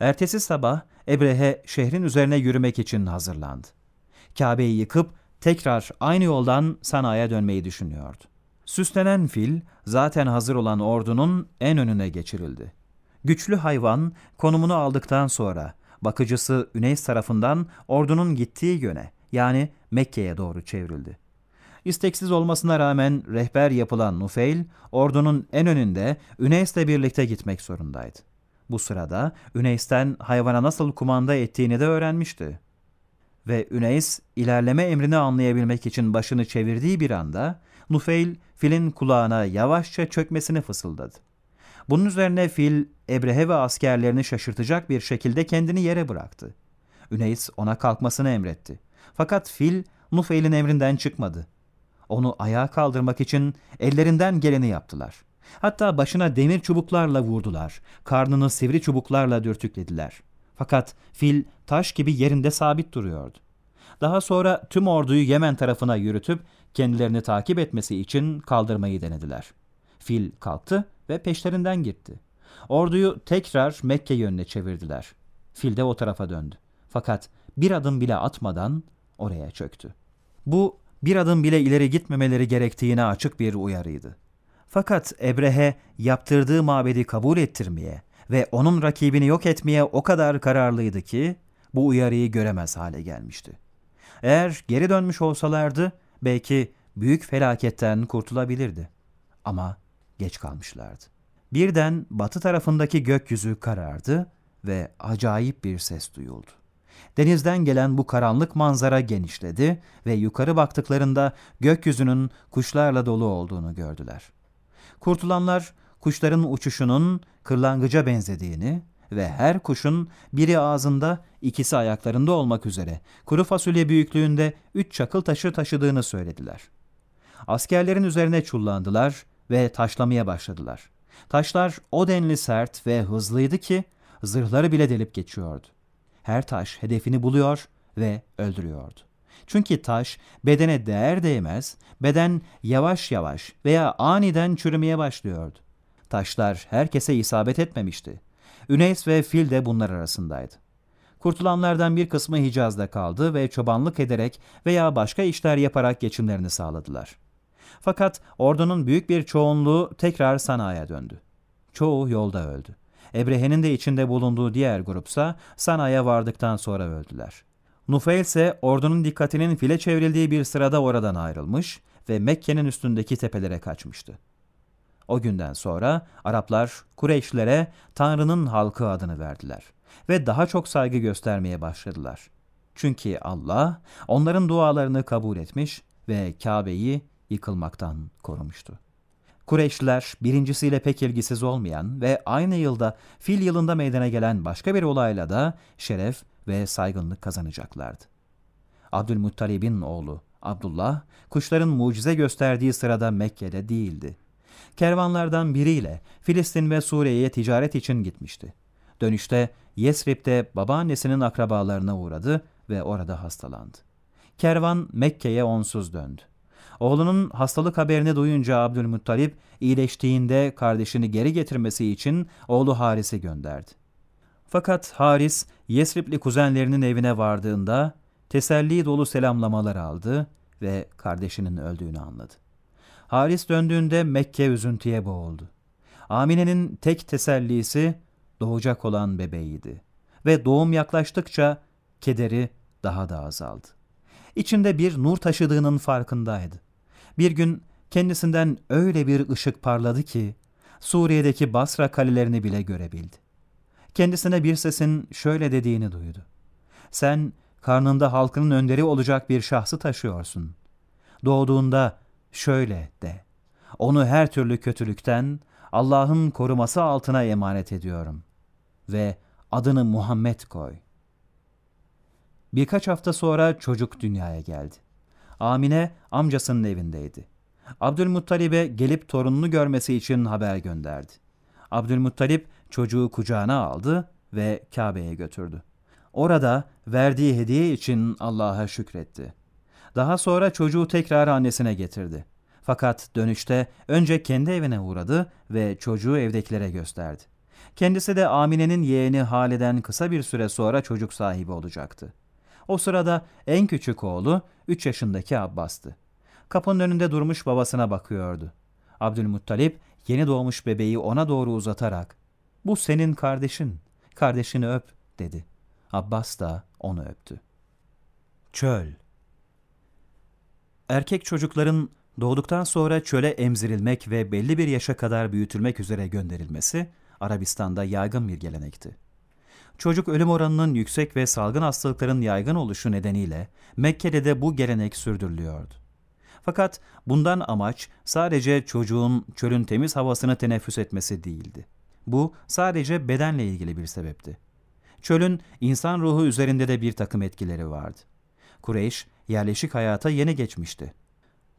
Ertesi sabah Ebrehe şehrin üzerine yürümek için hazırlandı. Kabe'yi yıkıp tekrar aynı yoldan Sana'ya dönmeyi düşünüyordu. Süslenen fil zaten hazır olan ordunun en önüne geçirildi. Güçlü hayvan konumunu aldıktan sonra bakıcısı Üneys tarafından ordunun gittiği yöne yani Mekke'ye doğru çevrildi. İsteksiz olmasına rağmen rehber yapılan Nufeil, ordunun en önünde Üneys'le birlikte gitmek zorundaydı. Bu sırada Üneys'ten hayvana nasıl kumanda ettiğini de öğrenmişti. Ve Üneys, ilerleme emrini anlayabilmek için başını çevirdiği bir anda, Nufeil, filin kulağına yavaşça çökmesini fısıldadı. Bunun üzerine fil, Ebrehe ve askerlerini şaşırtacak bir şekilde kendini yere bıraktı. Üneys ona kalkmasını emretti. Fakat fil, Nufeil'in emrinden çıkmadı. Onu ayağa kaldırmak için ellerinden geleni yaptılar. Hatta başına demir çubuklarla vurdular, karnını sivri çubuklarla dürtüklediler. Fakat fil taş gibi yerinde sabit duruyordu. Daha sonra tüm orduyu Yemen tarafına yürütüp kendilerini takip etmesi için kaldırmayı denediler. Fil kalktı ve peşlerinden gitti. Orduyu tekrar Mekke yönüne çevirdiler. Fil de o tarafa döndü. Fakat bir adım bile atmadan oraya çöktü. Bu bir adım bile ileri gitmemeleri gerektiğine açık bir uyarıydı. Fakat Ebrehe yaptırdığı mabedi kabul ettirmeye ve onun rakibini yok etmeye o kadar kararlıydı ki bu uyarıyı göremez hale gelmişti. Eğer geri dönmüş olsalardı belki büyük felaketten kurtulabilirdi. Ama geç kalmışlardı. Birden batı tarafındaki gökyüzü karardı ve acayip bir ses duyuldu. Denizden gelen bu karanlık manzara genişledi ve yukarı baktıklarında gökyüzünün kuşlarla dolu olduğunu gördüler. Kurtulanlar kuşların uçuşunun kırlangıca benzediğini ve her kuşun biri ağzında ikisi ayaklarında olmak üzere kuru fasulye büyüklüğünde üç çakıl taşı taşıdığını söylediler. Askerlerin üzerine çullandılar ve taşlamaya başladılar. Taşlar o denli sert ve hızlıydı ki zırhları bile delip geçiyordu. Her taş hedefini buluyor ve öldürüyordu. Çünkü taş bedene değer değmez, beden yavaş yavaş veya aniden çürümeye başlıyordu. Taşlar herkese isabet etmemişti. Üneys ve Fil de bunlar arasındaydı. Kurtulanlardan bir kısmı Hicaz'da kaldı ve çobanlık ederek veya başka işler yaparak geçimlerini sağladılar. Fakat ordunun büyük bir çoğunluğu tekrar Sana'ya döndü. Çoğu yolda öldü. Ebrehe'nin de içinde bulunduğu diğer grupsa Sana'ya vardıktan sonra öldüler. Nufeil ise ordunun dikkatinin file çevrildiği bir sırada oradan ayrılmış ve Mekke'nin üstündeki tepelere kaçmıştı. O günden sonra Araplar Kureyşlere Tanrı'nın halkı adını verdiler ve daha çok saygı göstermeye başladılar. Çünkü Allah onların dualarını kabul etmiş ve Kabe'yi yıkılmaktan korumuştu. Kureyşliler birincisiyle pek ilgisiz olmayan ve aynı yılda fil yılında meydana gelen başka bir olayla da şeref ve saygınlık kazanacaklardı. Abdülmuttalib'in oğlu Abdullah, kuşların mucize gösterdiği sırada Mekke'de değildi. Kervanlardan biriyle Filistin ve Suriye'ye ticaret için gitmişti. Dönüşte Yesrib'de babaannesinin akrabalarına uğradı ve orada hastalandı. Kervan Mekke'ye onsuz döndü. Oğlunun hastalık haberini duyunca Abdülmuttalip iyileştiğinde kardeşini geri getirmesi için oğlu Haris'i gönderdi. Fakat Haris Yesribli kuzenlerinin evine vardığında teselli dolu selamlamalar aldı ve kardeşinin öldüğünü anladı. Haris döndüğünde Mekke üzüntüye boğuldu. Amine'nin tek tesellisi doğacak olan bebeğiydi ve doğum yaklaştıkça kederi daha da azaldı. İçinde bir nur taşıdığının farkındaydı. Bir gün kendisinden öyle bir ışık parladı ki Suriye'deki Basra kalelerini bile görebildi. Kendisine bir sesin şöyle dediğini duydu. Sen karnında halkının önderi olacak bir şahsı taşıyorsun. Doğduğunda şöyle de. Onu her türlü kötülükten Allah'ın koruması altına emanet ediyorum. Ve adını Muhammed koy. Birkaç hafta sonra çocuk dünyaya geldi. Amine amcasının evindeydi. Abdülmuttalib'e gelip torununu görmesi için haber gönderdi. Abdülmuttalip çocuğu kucağına aldı ve Kabe'ye götürdü. Orada verdiği hediye için Allah'a şükretti. Daha sonra çocuğu tekrar annesine getirdi. Fakat dönüşte önce kendi evine uğradı ve çocuğu evdekilere gösterdi. Kendisi de Amine'nin yeğeni Hale'den kısa bir süre sonra çocuk sahibi olacaktı. O sırada en küçük oğlu 3 yaşındaki Abbas'tı. Kapının önünde durmuş babasına bakıyordu. Abdülmuttalip yeni doğmuş bebeği ona doğru uzatarak ''Bu senin kardeşin, kardeşini öp.'' dedi. Abbas da onu öptü. Çöl Erkek çocukların doğduktan sonra çöle emzirilmek ve belli bir yaşa kadar büyütülmek üzere gönderilmesi Arabistan'da yaygın bir gelenekti. Çocuk ölüm oranının yüksek ve salgın hastalıkların yaygın oluşu nedeniyle Mekke'de de bu gelenek sürdürülüyordu. Fakat bundan amaç sadece çocuğun çölün temiz havasını teneffüs etmesi değildi. Bu sadece bedenle ilgili bir sebepti. Çölün insan ruhu üzerinde de bir takım etkileri vardı. Kureyş yerleşik hayata yeni geçmişti.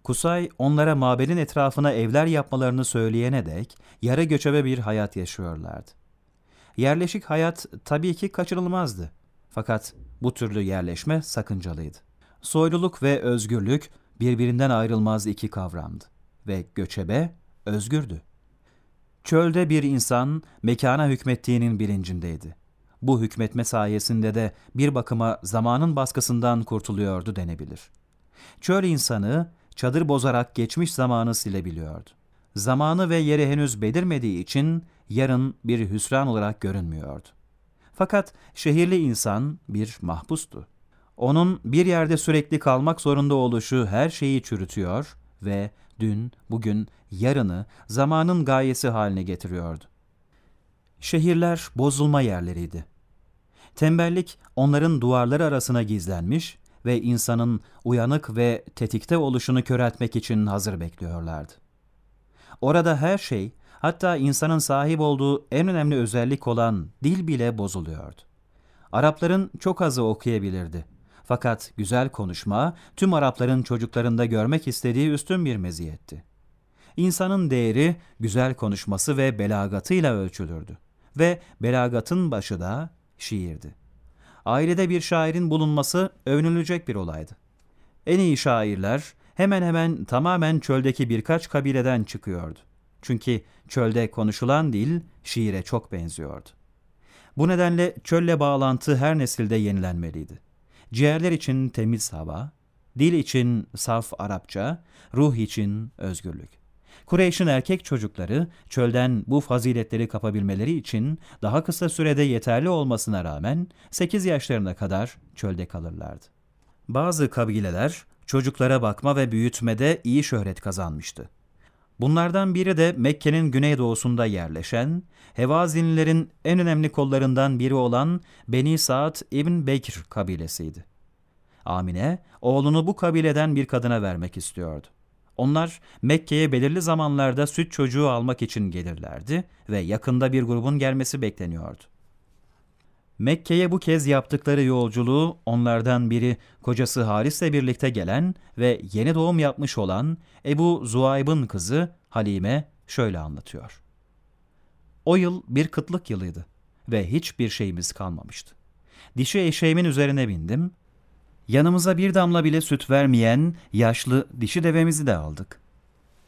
Kusay onlara mabedin etrafına evler yapmalarını söyleyene dek yarı göçebe bir hayat yaşıyorlardı. Yerleşik hayat tabii ki kaçırılmazdı. Fakat bu türlü yerleşme sakıncalıydı. Soyluluk ve özgürlük birbirinden ayrılmaz iki kavramdı ve göçebe özgürdü. Çölde bir insan mekana hükmettiğinin bilincindeydi. Bu hükmetme sayesinde de bir bakıma zamanın baskısından kurtuluyordu denebilir. Çöl insanı çadır bozarak geçmiş zamanı silebiliyordu. Zamanı ve yeri henüz belirmediği için yarın bir hüsran olarak görünmüyordu. Fakat şehirli insan bir mahpustu. Onun bir yerde sürekli kalmak zorunda oluşu her şeyi çürütüyor ve dün, bugün, yarını zamanın gayesi haline getiriyordu. Şehirler bozulma yerleriydi. Tembellik onların duvarları arasına gizlenmiş ve insanın uyanık ve tetikte oluşunu köreltmek için hazır bekliyorlardı. Orada her şey, hatta insanın sahip olduğu en önemli özellik olan dil bile bozuluyordu. Arapların çok azı okuyabilirdi. Fakat güzel konuşma tüm Arapların çocuklarında görmek istediği üstün bir meziyetti. İnsanın değeri güzel konuşması ve belagatıyla ölçülürdü. Ve belagatın başı da şiirdi. Ailede bir şairin bulunması övünülecek bir olaydı. En iyi şairler hemen hemen tamamen çöldeki birkaç kabileden çıkıyordu. Çünkü çölde konuşulan dil şiire çok benziyordu. Bu nedenle çölle bağlantı her nesilde yenilenmeliydi. Ciğerler için temiz hava, dil için saf Arapça, ruh için özgürlük. Kureyş'in erkek çocukları çölden bu faziletleri kapabilmeleri için daha kısa sürede yeterli olmasına rağmen 8 yaşlarına kadar çölde kalırlardı. Bazı kabileler çocuklara bakma ve büyütmede iyi şöhret kazanmıştı. Bunlardan biri de Mekke'nin güneydoğusunda yerleşen, Hevazinlilerin en önemli kollarından biri olan Beni Saad İbn Bekir kabilesiydi. Amine, oğlunu bu kabileden bir kadına vermek istiyordu. Onlar Mekke'ye belirli zamanlarda süt çocuğu almak için gelirlerdi ve yakında bir grubun gelmesi bekleniyordu. Mekke'ye bu kez yaptıkları yolculuğu onlardan biri kocası Haris'le birlikte gelen ve yeni doğum yapmış olan Ebu Zuayb'ın kızı Halime şöyle anlatıyor. O yıl bir kıtlık yılıydı ve hiçbir şeyimiz kalmamıştı. Dişi eşeğimin üzerine bindim Yanımıza bir damla bile süt vermeyen yaşlı dişi devemizi de aldık.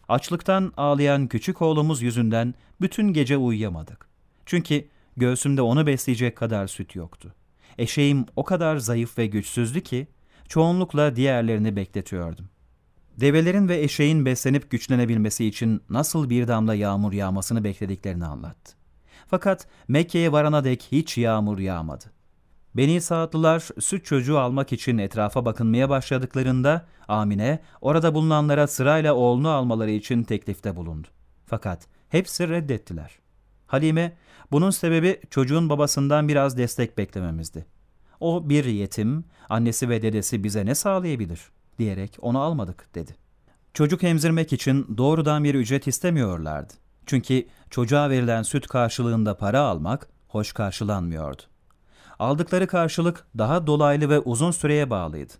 Açlıktan ağlayan küçük oğlumuz yüzünden bütün gece uyuyamadık. Çünkü göğsümde onu besleyecek kadar süt yoktu. Eşeğim o kadar zayıf ve güçsüzdü ki çoğunlukla diğerlerini bekletiyordum. Develerin ve eşeğin beslenip güçlenebilmesi için nasıl bir damla yağmur yağmasını beklediklerini anlattı. Fakat Mekke'ye varana dek hiç yağmur yağmadı. Beni Saatlılar süt çocuğu almak için etrafa bakınmaya başladıklarında Amine orada bulunanlara sırayla oğlunu almaları için teklifte bulundu. Fakat hepsi reddettiler. Halime bunun sebebi çocuğun babasından biraz destek beklememizdi. O bir yetim, annesi ve dedesi bize ne sağlayabilir diyerek onu almadık dedi. Çocuk emzirmek için doğrudan bir ücret istemiyorlardı. Çünkü çocuğa verilen süt karşılığında para almak hoş karşılanmıyordu aldıkları karşılık daha dolaylı ve uzun süreye bağlıydı.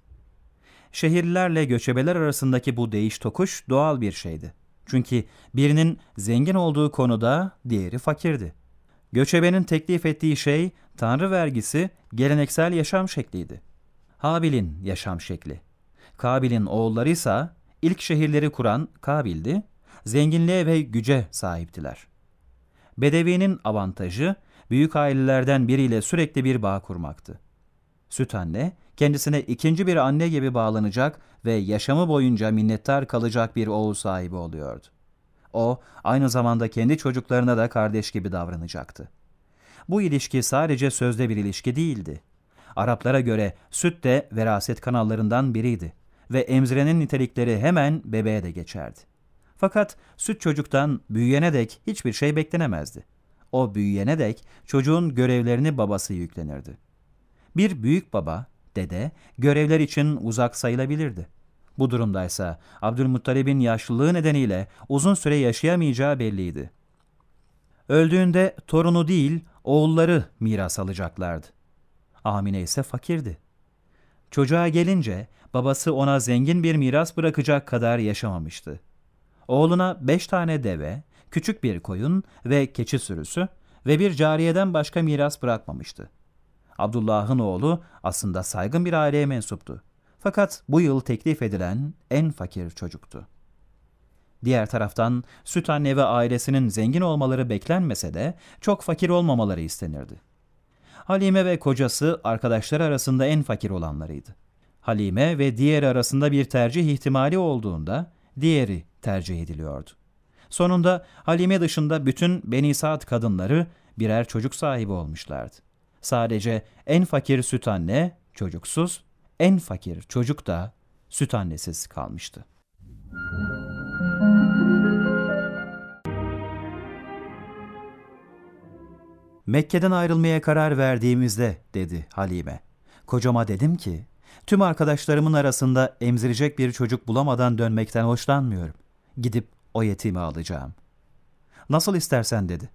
Şehirlilerle göçebeler arasındaki bu değiş tokuş doğal bir şeydi. Çünkü birinin zengin olduğu konuda diğeri fakirdi. Göçebenin teklif ettiği şey tanrı vergisi geleneksel yaşam şekliydi. Habil'in yaşam şekli. Kabil'in oğulları ise ilk şehirleri kuran Kabil'di, zenginliğe ve güce sahiptiler. Bedevi'nin avantajı büyük ailelerden biriyle sürekli bir bağ kurmaktı. Süt anne, kendisine ikinci bir anne gibi bağlanacak ve yaşamı boyunca minnettar kalacak bir oğul sahibi oluyordu. O, aynı zamanda kendi çocuklarına da kardeş gibi davranacaktı. Bu ilişki sadece sözde bir ilişki değildi. Araplara göre süt de veraset kanallarından biriydi ve emzirenin nitelikleri hemen bebeğe de geçerdi. Fakat süt çocuktan büyüyene dek hiçbir şey beklenemezdi. O büyüyene dek çocuğun görevlerini babası yüklenirdi. Bir büyük baba, dede, görevler için uzak sayılabilirdi. Bu durumdaysa Abdülmuttalib'in yaşlılığı nedeniyle uzun süre yaşayamayacağı belliydi. Öldüğünde torunu değil, oğulları miras alacaklardı. Amine ise fakirdi. Çocuğa gelince babası ona zengin bir miras bırakacak kadar yaşamamıştı. Oğluna beş tane deve, küçük bir koyun ve keçi sürüsü ve bir cariyeden başka miras bırakmamıştı. Abdullah'ın oğlu aslında saygın bir aileye mensuptu. Fakat bu yıl teklif edilen en fakir çocuktu. Diğer taraftan süt anne ve ailesinin zengin olmaları beklenmese de çok fakir olmamaları istenirdi. Halime ve kocası arkadaşları arasında en fakir olanlarıydı. Halime ve diğeri arasında bir tercih ihtimali olduğunda diğeri tercih ediliyordu. Sonunda Halime dışında bütün Beni Saad kadınları birer çocuk sahibi olmuşlardı. Sadece en fakir süt anne çocuksuz, en fakir çocuk da süt annesiz kalmıştı. Mekke'den ayrılmaya karar verdiğimizde dedi Halime. Kocama dedim ki, tüm arkadaşlarımın arasında emzirecek bir çocuk bulamadan dönmekten hoşlanmıyorum. Gidip o yetimi alacağım. Nasıl istersen dedi.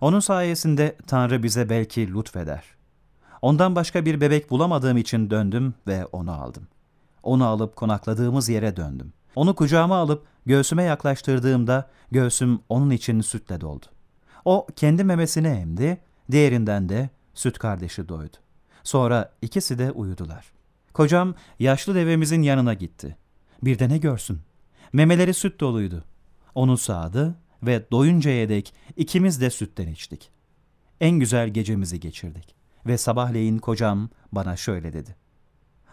Onun sayesinde Tanrı bize belki lütfeder. Ondan başka bir bebek bulamadığım için döndüm ve onu aldım. Onu alıp konakladığımız yere döndüm. Onu kucağıma alıp göğsüme yaklaştırdığımda göğsüm onun için sütle doldu. O kendi memesini emdi, diğerinden de süt kardeşi doydu. Sonra ikisi de uyudular. Kocam yaşlı devemizin yanına gitti. Bir de ne görsün? Memeleri süt doluydu. Onu sağdı ve doyuncaya dek ikimiz de sütten içtik. En güzel gecemizi geçirdik. Ve sabahleyin kocam bana şöyle dedi.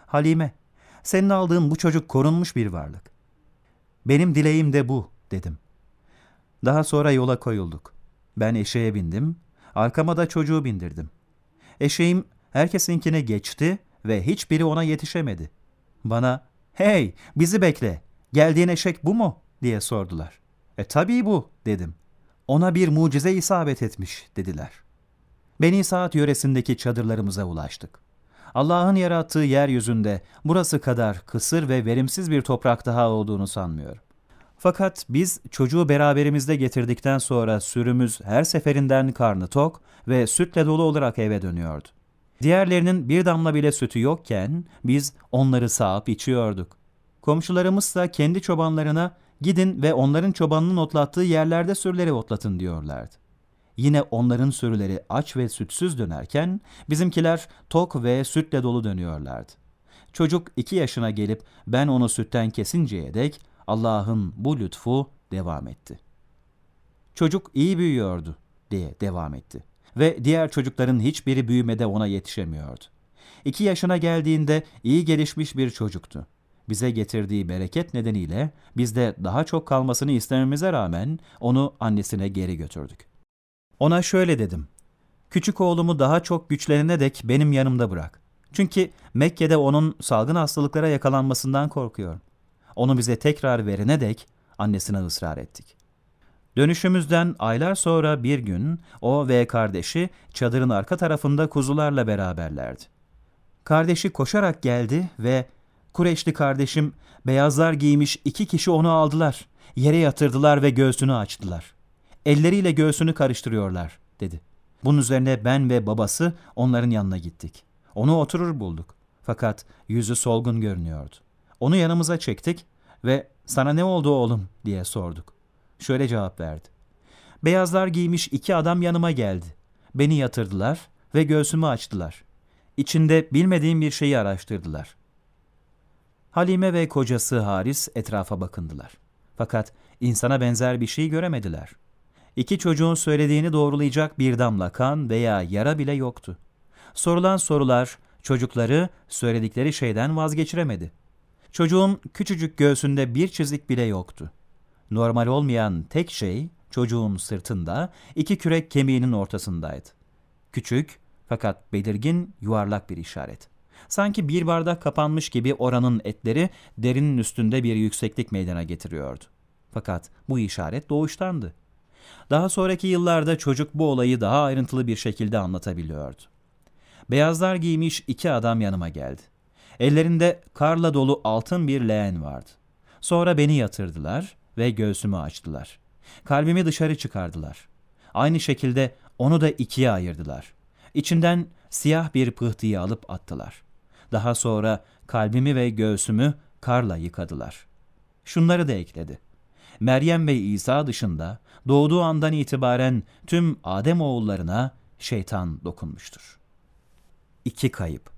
Halime, senin aldığın bu çocuk korunmuş bir varlık. Benim dileğim de bu, dedim. Daha sonra yola koyulduk. Ben eşeğe bindim, arkama da çocuğu bindirdim. Eşeğim herkesinkine geçti ve hiçbiri ona yetişemedi. Bana, hey bizi bekle, geldiğin eşek bu mu? diye sordular. E tabii bu, dedim. Ona bir mucize isabet etmiş, dediler. Beni Saat yöresindeki çadırlarımıza ulaştık. Allah'ın yarattığı yeryüzünde burası kadar kısır ve verimsiz bir toprak daha olduğunu sanmıyorum. Fakat biz çocuğu beraberimizde getirdikten sonra sürümüz her seferinden karnı tok ve sütle dolu olarak eve dönüyordu. Diğerlerinin bir damla bile sütü yokken biz onları sağıp içiyorduk. Komşularımız da kendi çobanlarına gidin ve onların çobanının otlattığı yerlerde sürüleri otlatın diyorlardı. Yine onların sürüleri aç ve sütsüz dönerken bizimkiler tok ve sütle dolu dönüyorlardı. Çocuk iki yaşına gelip ben onu sütten kesinceye dek Allah'ın bu lütfu devam etti. Çocuk iyi büyüyordu diye devam etti ve diğer çocukların hiçbiri büyümede ona yetişemiyordu. İki yaşına geldiğinde iyi gelişmiş bir çocuktu. Bize getirdiği bereket nedeniyle bizde daha çok kalmasını istememize rağmen onu annesine geri götürdük. Ona şöyle dedim. Küçük oğlumu daha çok güçlenene dek benim yanımda bırak. Çünkü Mekke'de onun salgın hastalıklara yakalanmasından korkuyorum. Onu bize tekrar verene dek annesine ısrar ettik. Dönüşümüzden aylar sonra bir gün o ve kardeşi çadırın arka tarafında kuzularla beraberlerdi. Kardeşi koşarak geldi ve Kureşli kardeşim beyazlar giymiş iki kişi onu aldılar. Yere yatırdılar ve göğsünü açtılar. Elleriyle göğsünü karıştırıyorlar dedi. Bunun üzerine ben ve babası onların yanına gittik. Onu oturur bulduk. Fakat yüzü solgun görünüyordu. Onu yanımıza çektik ve sana ne oldu oğlum diye sorduk. Şöyle cevap verdi. Beyazlar giymiş iki adam yanıma geldi. Beni yatırdılar ve göğsümü açtılar. İçinde bilmediğim bir şeyi araştırdılar. Halime ve kocası Haris etrafa bakındılar. Fakat insana benzer bir şey göremediler. İki çocuğun söylediğini doğrulayacak bir damla kan veya yara bile yoktu. Sorulan sorular çocukları söyledikleri şeyden vazgeçiremedi. Çocuğun küçücük göğsünde bir çizik bile yoktu. Normal olmayan tek şey çocuğun sırtında iki kürek kemiğinin ortasındaydı. Küçük fakat belirgin yuvarlak bir işaret. Sanki bir bardak kapanmış gibi oranın etleri derinin üstünde bir yükseklik meydana getiriyordu. Fakat bu işaret doğuştandı. Daha sonraki yıllarda çocuk bu olayı daha ayrıntılı bir şekilde anlatabiliyordu. Beyazlar giymiş iki adam yanıma geldi. Ellerinde karla dolu altın bir leğen vardı. Sonra beni yatırdılar ve göğsümü açtılar. Kalbimi dışarı çıkardılar. Aynı şekilde onu da ikiye ayırdılar. İçinden siyah bir pıhtıyı alıp attılar. Daha sonra kalbimi ve göğsümü karla yıkadılar. Şunları da ekledi. Meryem ve İsa dışında doğduğu andan itibaren tüm Adem oğullarına şeytan dokunmuştur. İki kayıp.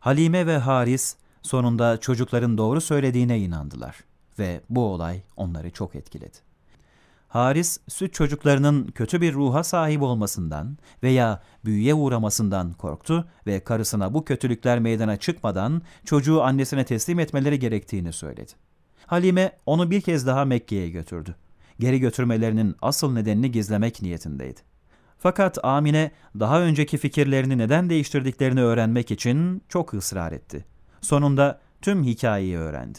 Halime ve Haris sonunda çocukların doğru söylediğine inandılar ve bu olay onları çok etkiledi. Haris, süt çocuklarının kötü bir ruha sahip olmasından veya büyüye uğramasından korktu ve karısına bu kötülükler meydana çıkmadan çocuğu annesine teslim etmeleri gerektiğini söyledi. Halime onu bir kez daha Mekke'ye götürdü. Geri götürmelerinin asıl nedenini gizlemek niyetindeydi. Fakat Amine daha önceki fikirlerini neden değiştirdiklerini öğrenmek için çok ısrar etti. Sonunda tüm hikayeyi öğrendi.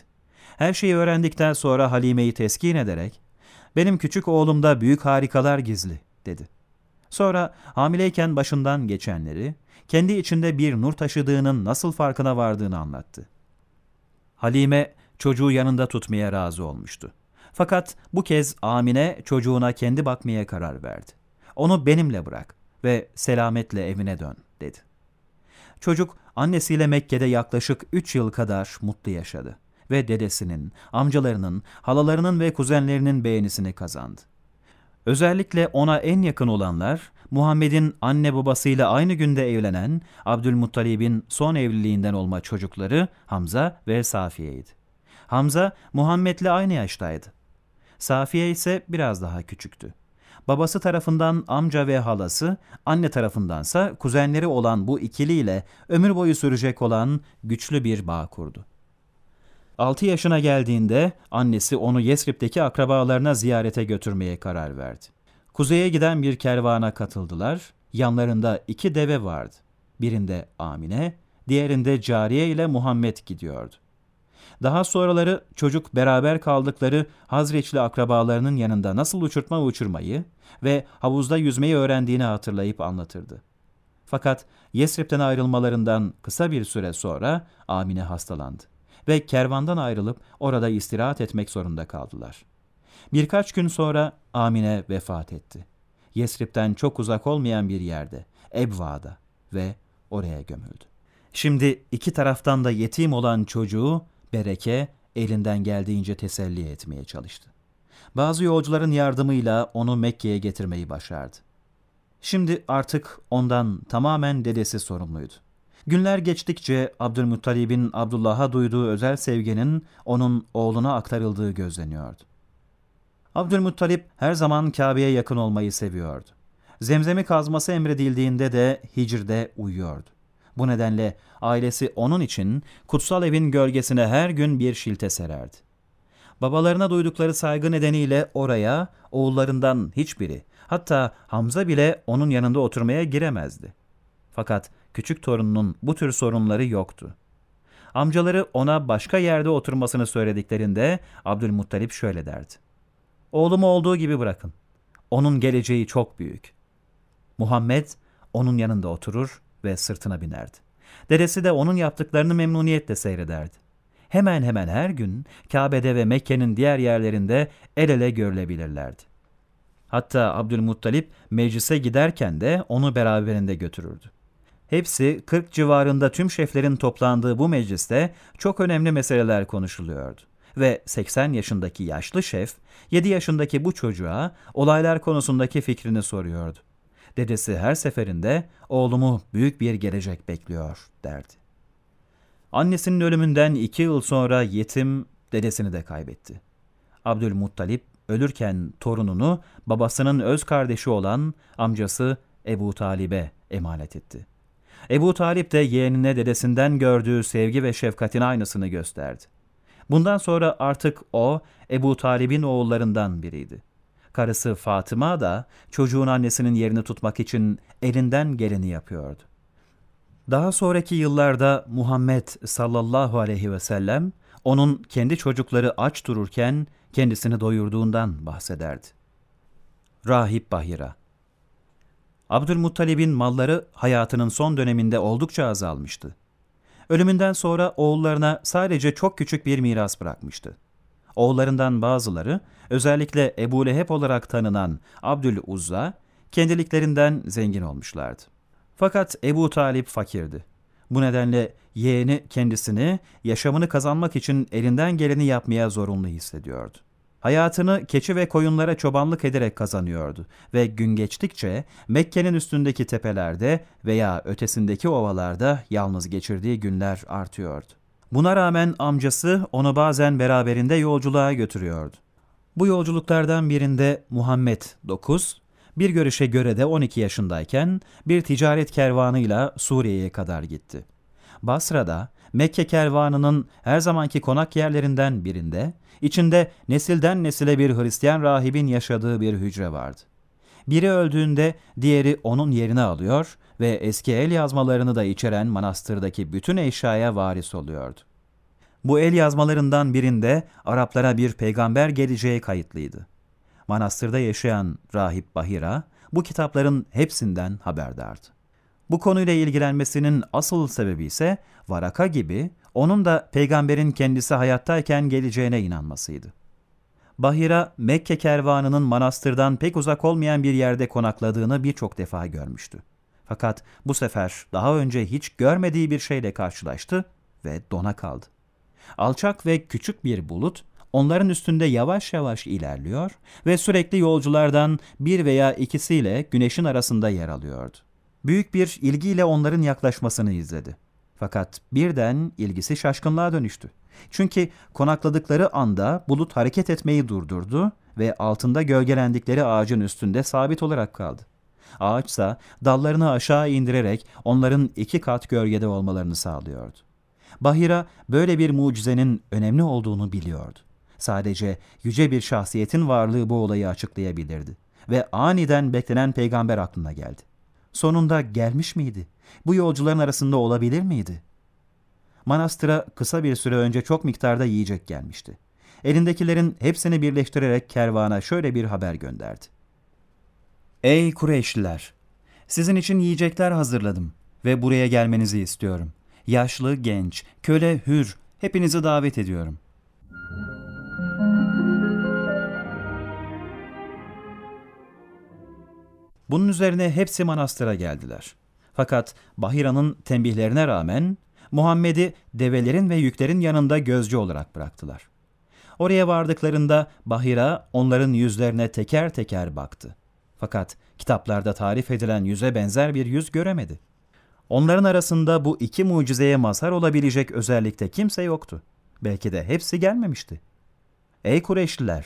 Her şeyi öğrendikten sonra Halime'yi teskin ederek benim küçük oğlumda büyük harikalar gizli, dedi. Sonra hamileyken başından geçenleri, kendi içinde bir nur taşıdığının nasıl farkına vardığını anlattı. Halime çocuğu yanında tutmaya razı olmuştu. Fakat bu kez Amine çocuğuna kendi bakmaya karar verdi. Onu benimle bırak ve selametle evine dön, dedi. Çocuk annesiyle Mekke'de yaklaşık üç yıl kadar mutlu yaşadı ve dedesinin, amcalarının, halalarının ve kuzenlerinin beğenisini kazandı. Özellikle ona en yakın olanlar, Muhammed'in anne babasıyla aynı günde evlenen Abdülmuttalib'in son evliliğinden olma çocukları Hamza ve Safiye'ydi. Hamza, Muhammed'le aynı yaştaydı. Safiye ise biraz daha küçüktü. Babası tarafından amca ve halası, anne tarafındansa kuzenleri olan bu ikiliyle ömür boyu sürecek olan güçlü bir bağ kurdu. 6 yaşına geldiğinde annesi onu Yesrib'deki akrabalarına ziyarete götürmeye karar verdi. Kuzeye giden bir kervana katıldılar. Yanlarında iki deve vardı. Birinde Amine, diğerinde Cariye ile Muhammed gidiyordu. Daha sonraları çocuk beraber kaldıkları Hazreçli akrabalarının yanında nasıl uçurtma uçurmayı ve havuzda yüzmeyi öğrendiğini hatırlayıp anlatırdı. Fakat Yesrib'den ayrılmalarından kısa bir süre sonra Amine hastalandı ve kervandan ayrılıp orada istirahat etmek zorunda kaldılar. Birkaç gün sonra Amine vefat etti. Yesrib'den çok uzak olmayan bir yerde, Ebva'da ve oraya gömüldü. Şimdi iki taraftan da yetim olan çocuğu Bereke elinden geldiğince teselli etmeye çalıştı. Bazı yolcuların yardımıyla onu Mekke'ye getirmeyi başardı. Şimdi artık ondan tamamen dedesi sorumluydu. Günler geçtikçe Abdülmuttalib'in Abdullah'a duyduğu özel sevginin onun oğluna aktarıldığı gözleniyordu. Abdülmuttalip her zaman Kabe'ye yakın olmayı seviyordu. Zemzemi kazması emredildiğinde de hicrde uyuyordu. Bu nedenle ailesi onun için kutsal evin gölgesine her gün bir şilte sererdi. Babalarına duydukları saygı nedeniyle oraya oğullarından hiçbiri, hatta Hamza bile onun yanında oturmaya giremezdi. Fakat küçük torununun bu tür sorunları yoktu. Amcaları ona başka yerde oturmasını söylediklerinde Abdülmuttalip şöyle derdi. Oğlumu olduğu gibi bırakın. Onun geleceği çok büyük. Muhammed onun yanında oturur ve sırtına binerdi. Dedesi de onun yaptıklarını memnuniyetle seyrederdi. Hemen hemen her gün Kabe'de ve Mekke'nin diğer yerlerinde el ele görülebilirlerdi. Hatta Abdülmuttalip meclise giderken de onu beraberinde götürürdü. Hepsi 40 civarında tüm şeflerin toplandığı bu mecliste çok önemli meseleler konuşuluyordu. Ve 80 yaşındaki yaşlı şef 7 yaşındaki bu çocuğa olaylar konusundaki fikrini soruyordu. Dedesi her seferinde oğlumu büyük bir gelecek bekliyor derdi. Annesinin ölümünden iki yıl sonra yetim dedesini de kaybetti. Abdülmuttalip ölürken torununu babasının öz kardeşi olan amcası Ebu Talib'e emanet etti. Ebu Talip de yeğenine dedesinden gördüğü sevgi ve şefkatin aynısını gösterdi. Bundan sonra artık o Ebu Talib'in oğullarından biriydi. Karısı Fatıma da çocuğun annesinin yerini tutmak için elinden geleni yapıyordu. Daha sonraki yıllarda Muhammed sallallahu aleyhi ve sellem onun kendi çocukları aç dururken kendisini doyurduğundan bahsederdi. Rahip Bahira Abdülmuttalib'in malları hayatının son döneminde oldukça azalmıştı. Ölümünden sonra oğullarına sadece çok küçük bir miras bırakmıştı. Oğullarından bazıları, özellikle Ebu Leheb olarak tanınan Abdül Uzza, kendiliklerinden zengin olmuşlardı. Fakat Ebu Talip fakirdi. Bu nedenle yeğeni kendisini yaşamını kazanmak için elinden geleni yapmaya zorunlu hissediyordu. Hayatını keçi ve koyunlara çobanlık ederek kazanıyordu ve gün geçtikçe Mekke'nin üstündeki tepelerde veya ötesindeki ovalarda yalnız geçirdiği günler artıyordu. Buna rağmen amcası onu bazen beraberinde yolculuğa götürüyordu. Bu yolculuklardan birinde Muhammed 9, bir görüşe göre de 12 yaşındayken bir ticaret kervanıyla Suriye'ye kadar gitti. Basra'da Mekke kervanının her zamanki konak yerlerinden birinde, içinde nesilden nesile bir Hristiyan rahibin yaşadığı bir hücre vardı. Biri öldüğünde diğeri onun yerini alıyor ve eski el yazmalarını da içeren manastırdaki bütün eşyaya varis oluyordu. Bu el yazmalarından birinde Araplara bir peygamber geleceği kayıtlıydı. Manastırda yaşayan rahip Bahira bu kitapların hepsinden haberdardı. Bu konuyla ilgilenmesinin asıl sebebi ise Varaka gibi onun da peygamberin kendisi hayattayken geleceğine inanmasıydı. Bahira, Mekke kervanının manastırdan pek uzak olmayan bir yerde konakladığını birçok defa görmüştü. Fakat bu sefer daha önce hiç görmediği bir şeyle karşılaştı ve dona kaldı. Alçak ve küçük bir bulut onların üstünde yavaş yavaş ilerliyor ve sürekli yolculardan bir veya ikisiyle güneşin arasında yer alıyordu. Büyük bir ilgiyle onların yaklaşmasını izledi. Fakat birden ilgisi şaşkınlığa dönüştü. Çünkü konakladıkları anda bulut hareket etmeyi durdurdu ve altında gölgelendikleri ağacın üstünde sabit olarak kaldı. Ağaçsa dallarını aşağı indirerek onların iki kat gölgede olmalarını sağlıyordu. Bahira böyle bir mucizenin önemli olduğunu biliyordu. Sadece yüce bir şahsiyetin varlığı bu olayı açıklayabilirdi. Ve aniden beklenen peygamber aklına geldi. Sonunda gelmiş miydi? Bu yolcuların arasında olabilir miydi? Manastıra kısa bir süre önce çok miktarda yiyecek gelmişti. Elindekilerin hepsini birleştirerek kervana şöyle bir haber gönderdi. Ey Kureyşliler! Sizin için yiyecekler hazırladım ve buraya gelmenizi istiyorum. Yaşlı, genç, köle, hür, hepinizi davet ediyorum. Bunun üzerine hepsi manastıra geldiler. Fakat Bahira'nın tembihlerine rağmen Muhammed'i develerin ve yüklerin yanında gözcü olarak bıraktılar. Oraya vardıklarında Bahira onların yüzlerine teker teker baktı. Fakat kitaplarda tarif edilen yüze benzer bir yüz göremedi. Onların arasında bu iki mucizeye mazhar olabilecek özellikte kimse yoktu. Belki de hepsi gelmemişti. Ey Kureyşliler,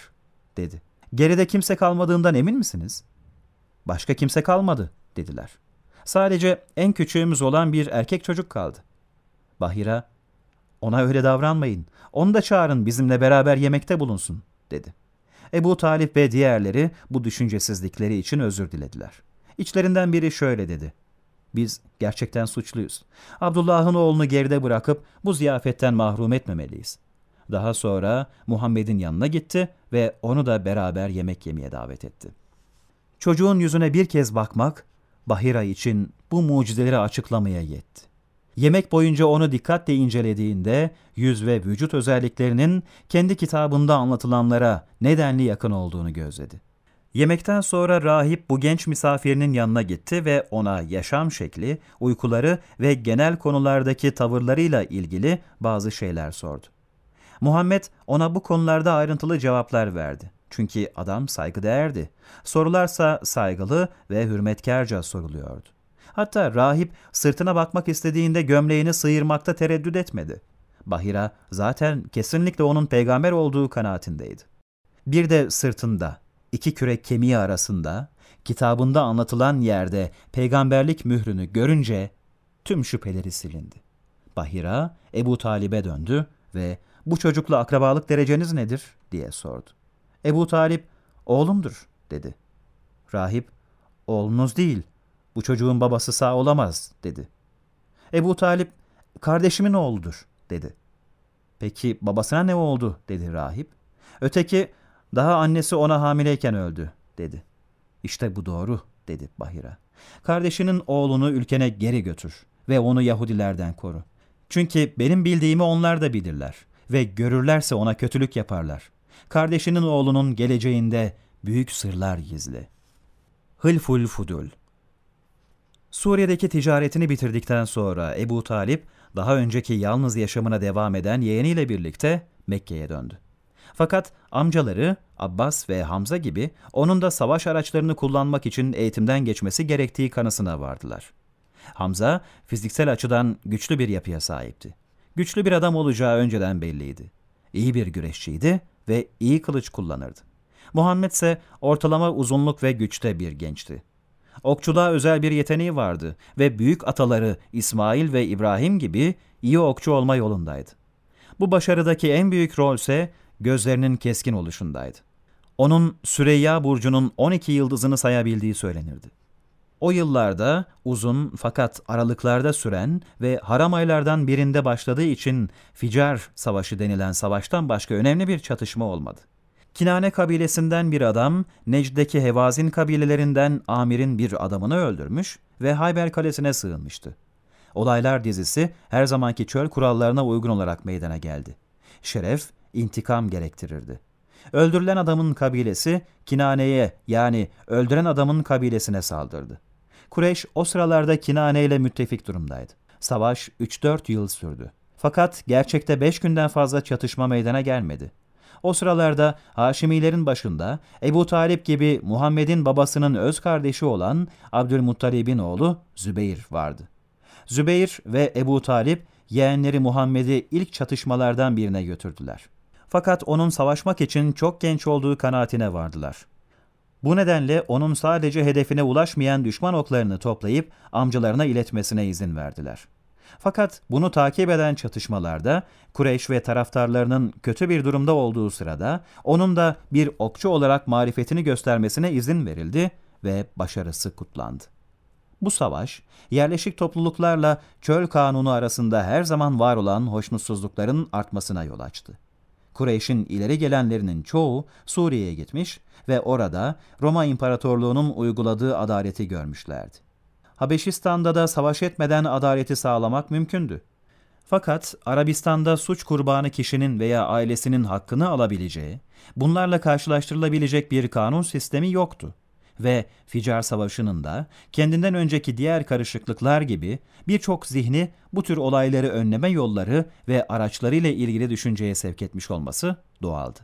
dedi. Geride kimse kalmadığından emin misiniz? Başka kimse kalmadı, dediler. Sadece en küçüğümüz olan bir erkek çocuk kaldı. Bahira, ona öyle davranmayın, onu da çağırın bizimle beraber yemekte bulunsun, dedi. Ebu Talip ve diğerleri bu düşüncesizlikleri için özür dilediler. İçlerinden biri şöyle dedi. Biz gerçekten suçluyuz. Abdullah'ın oğlunu geride bırakıp bu ziyafetten mahrum etmemeliyiz. Daha sonra Muhammed'in yanına gitti ve onu da beraber yemek yemeye davet etti. Çocuğun yüzüne bir kez bakmak, Bahira için bu mucizeleri açıklamaya yetti. Yemek boyunca onu dikkatle incelediğinde yüz ve vücut özelliklerinin kendi kitabında anlatılanlara nedenli yakın olduğunu gözledi. Yemekten sonra rahip bu genç misafirinin yanına gitti ve ona yaşam şekli, uykuları ve genel konulardaki tavırlarıyla ilgili bazı şeyler sordu. Muhammed ona bu konularda ayrıntılı cevaplar verdi. Çünkü adam saygıdeğerdi. Sorularsa saygılı ve hürmetkarca soruluyordu. Hatta rahip sırtına bakmak istediğinde gömleğini sıyırmakta tereddüt etmedi. Bahira zaten kesinlikle onun peygamber olduğu kanaatindeydi. Bir de sırtında, iki kürek kemiği arasında, kitabında anlatılan yerde peygamberlik mührünü görünce tüm şüpheleri silindi. Bahira Ebu Talib'e döndü ve bu çocukla akrabalık dereceniz nedir diye sordu. Ebu Talip oğlumdur dedi. Rahip oğlunuz değil bu çocuğun babası sağ olamaz dedi. Ebu Talip kardeşimin oğludur dedi. Peki babasına ne oldu dedi rahip. Öteki daha annesi ona hamileyken öldü dedi. İşte bu doğru dedi Bahira. Kardeşinin oğlunu ülkene geri götür ve onu Yahudilerden koru. Çünkü benim bildiğimi onlar da bilirler ve görürlerse ona kötülük yaparlar. Kardeşinin oğlunun geleceğinde büyük sırlar gizli. Hılful Fudul Suriye'deki ticaretini bitirdikten sonra Ebu Talip, daha önceki yalnız yaşamına devam eden yeğeniyle birlikte Mekke'ye döndü. Fakat amcaları Abbas ve Hamza gibi onun da savaş araçlarını kullanmak için eğitimden geçmesi gerektiği kanısına vardılar. Hamza fiziksel açıdan güçlü bir yapıya sahipti. Güçlü bir adam olacağı önceden belliydi. İyi bir güreşçiydi ve iyi kılıç kullanırdı. Muhammed ise ortalama uzunluk ve güçte bir gençti. Okçuluğa özel bir yeteneği vardı ve büyük ataları İsmail ve İbrahim gibi iyi okçu olma yolundaydı. Bu başarıdaki en büyük rol ise gözlerinin keskin oluşundaydı. Onun Süreyya burcunun 12 yıldızını sayabildiği söylenirdi. O yıllarda uzun fakat aralıklarda süren ve haram aylardan birinde başladığı için Ficar Savaşı denilen savaştan başka önemli bir çatışma olmadı. Kinane kabilesinden bir adam, Necd'deki Hevazin kabilelerinden Amir'in bir adamını öldürmüş ve Hayber Kalesi'ne sığınmıştı. Olaylar dizisi her zamanki çöl kurallarına uygun olarak meydana geldi. Şeref, intikam gerektirirdi. Öldürülen adamın kabilesi Kinane'ye yani öldüren adamın kabilesine saldırdı. Kureyş o sıralarda Kinane ile müttefik durumdaydı. Savaş 3-4 yıl sürdü. Fakat gerçekte 5 günden fazla çatışma meydana gelmedi. O sıralarda Haşimilerin başında Ebu Talip gibi Muhammed'in babasının öz kardeşi olan Abdülmuttalib'in oğlu Zübeyir vardı. Zübeyir ve Ebu Talip yeğenleri Muhammed'i ilk çatışmalardan birine götürdüler. Fakat onun savaşmak için çok genç olduğu kanaatine vardılar. Bu nedenle onun sadece hedefine ulaşmayan düşman oklarını toplayıp amcalarına iletmesine izin verdiler. Fakat bunu takip eden çatışmalarda Kureyş ve taraftarlarının kötü bir durumda olduğu sırada onun da bir okçu olarak marifetini göstermesine izin verildi ve başarısı kutlandı. Bu savaş, yerleşik topluluklarla çöl kanunu arasında her zaman var olan hoşnutsuzlukların artmasına yol açtı. Kureyş'in ileri gelenlerinin çoğu Suriye'ye gitmiş ve orada Roma İmparatorluğu'nun uyguladığı adaleti görmüşlerdi. Habeşistan'da da savaş etmeden adaleti sağlamak mümkündü. Fakat Arabistan'da suç kurbanı kişinin veya ailesinin hakkını alabileceği, bunlarla karşılaştırılabilecek bir kanun sistemi yoktu. Ve Ficar Savaşı'nın da kendinden önceki diğer karışıklıklar gibi birçok zihni bu tür olayları önleme yolları ve araçlarıyla ilgili düşünceye sevk etmiş olması doğaldı.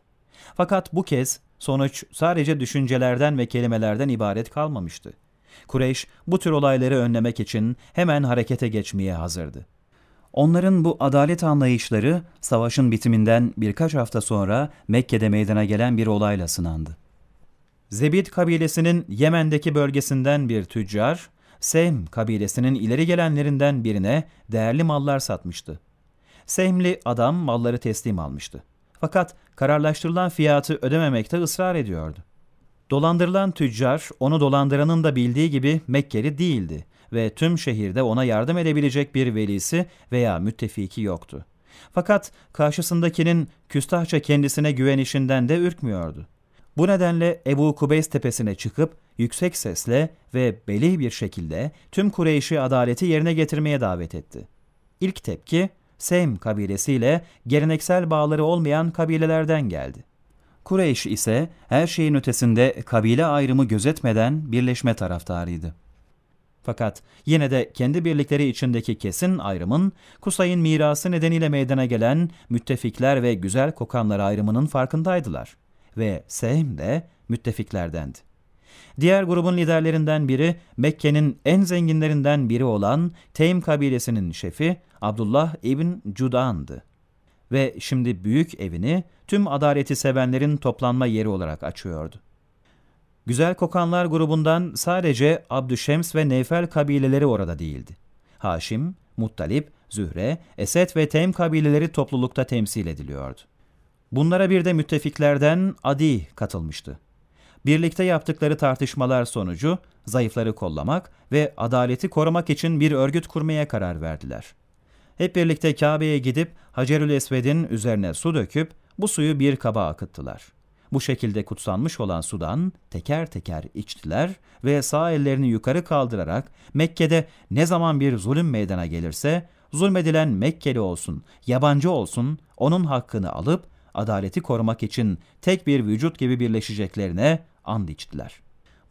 Fakat bu kez sonuç sadece düşüncelerden ve kelimelerden ibaret kalmamıştı. Kureyş bu tür olayları önlemek için hemen harekete geçmeye hazırdı. Onların bu adalet anlayışları savaşın bitiminden birkaç hafta sonra Mekke'de meydana gelen bir olayla sınandı. Zebid kabilesinin Yemen'deki bölgesinden bir tüccar, Sehm kabilesinin ileri gelenlerinden birine değerli mallar satmıştı. Sehmli adam malları teslim almıştı. Fakat kararlaştırılan fiyatı ödememekte ısrar ediyordu. Dolandırılan tüccar onu dolandıranın da bildiği gibi Mekkeli değildi ve tüm şehirde ona yardım edebilecek bir velisi veya müttefiki yoktu. Fakat karşısındakinin küstahça kendisine güvenişinden de ürkmüyordu. Bu nedenle Ebu Kubeys tepesine çıkıp yüksek sesle ve belih bir şekilde tüm Kureyş'i adaleti yerine getirmeye davet etti. İlk tepki Seym kabilesiyle geleneksel bağları olmayan kabilelerden geldi. Kureyş ise her şeyin ötesinde kabile ayrımı gözetmeden birleşme taraftarıydı. Fakat yine de kendi birlikleri içindeki kesin ayrımın, Kusay'ın mirası nedeniyle meydana gelen müttefikler ve güzel kokanlar ayrımının farkındaydılar ve Sehm de müttefiklerdendi. Diğer grubun liderlerinden biri Mekke'nin en zenginlerinden biri olan Teym kabilesinin şefi Abdullah ibn Cudan'dı. Ve şimdi büyük evini tüm adaleti sevenlerin toplanma yeri olarak açıyordu. Güzel kokanlar grubundan sadece Abdüşems ve Neyfel kabileleri orada değildi. Haşim, Muttalip, Zühre, Esed ve Teym kabileleri toplulukta temsil ediliyordu. Bunlara bir de müttefiklerden Adi katılmıştı. Birlikte yaptıkları tartışmalar sonucu zayıfları kollamak ve adaleti korumak için bir örgüt kurmaya karar verdiler. Hep birlikte Kabe'ye gidip Hacerül Esved'in üzerine su döküp bu suyu bir kaba akıttılar. Bu şekilde kutsanmış olan sudan teker teker içtiler ve sağ ellerini yukarı kaldırarak Mekke'de ne zaman bir zulüm meydana gelirse zulmedilen Mekkeli olsun, yabancı olsun onun hakkını alıp adaleti korumak için tek bir vücut gibi birleşeceklerine and içtiler.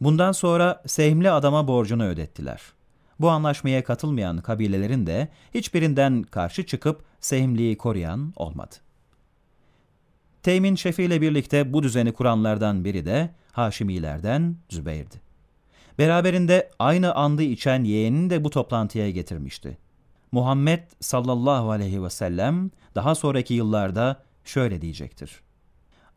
Bundan sonra sehimli adama borcunu ödettiler. Bu anlaşmaya katılmayan kabilelerin de hiçbirinden karşı çıkıp sehimliği koruyan olmadı. Teym'in şefiyle birlikte bu düzeni kuranlardan biri de Haşimilerden Zübeyir'di. Beraberinde aynı andı içen yeğenini de bu toplantıya getirmişti. Muhammed sallallahu aleyhi ve sellem daha sonraki yıllarda şöyle diyecektir.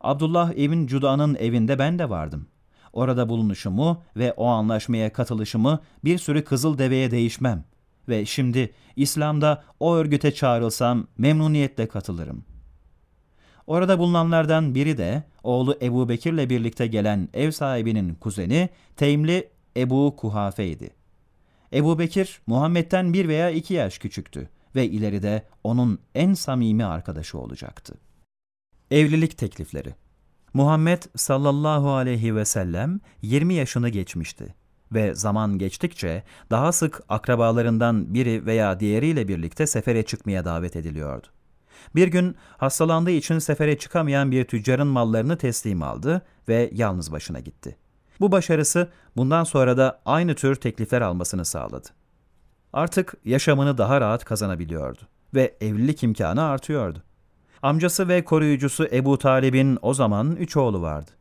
Abdullah ibn Cuda'nın evinde ben de vardım. Orada bulunuşumu ve o anlaşmaya katılışımı bir sürü kızıl deveye değişmem. Ve şimdi İslam'da o örgüte çağrılsam memnuniyetle katılırım. Orada bulunanlardan biri de oğlu Ebu Bekir'le birlikte gelen ev sahibinin kuzeni Teymli Ebu Kuhafe'ydi. Ebu Bekir Muhammed'den bir veya iki yaş küçüktü ve ileride onun en samimi arkadaşı olacaktı. Evlilik teklifleri Muhammed sallallahu aleyhi ve sellem 20 yaşını geçmişti ve zaman geçtikçe daha sık akrabalarından biri veya diğeriyle birlikte sefere çıkmaya davet ediliyordu. Bir gün hastalandığı için sefere çıkamayan bir tüccarın mallarını teslim aldı ve yalnız başına gitti. Bu başarısı bundan sonra da aynı tür teklifler almasını sağladı. Artık yaşamını daha rahat kazanabiliyordu ve evlilik imkanı artıyordu. Amcası ve koruyucusu Ebu Talib'in o zaman üç oğlu vardı.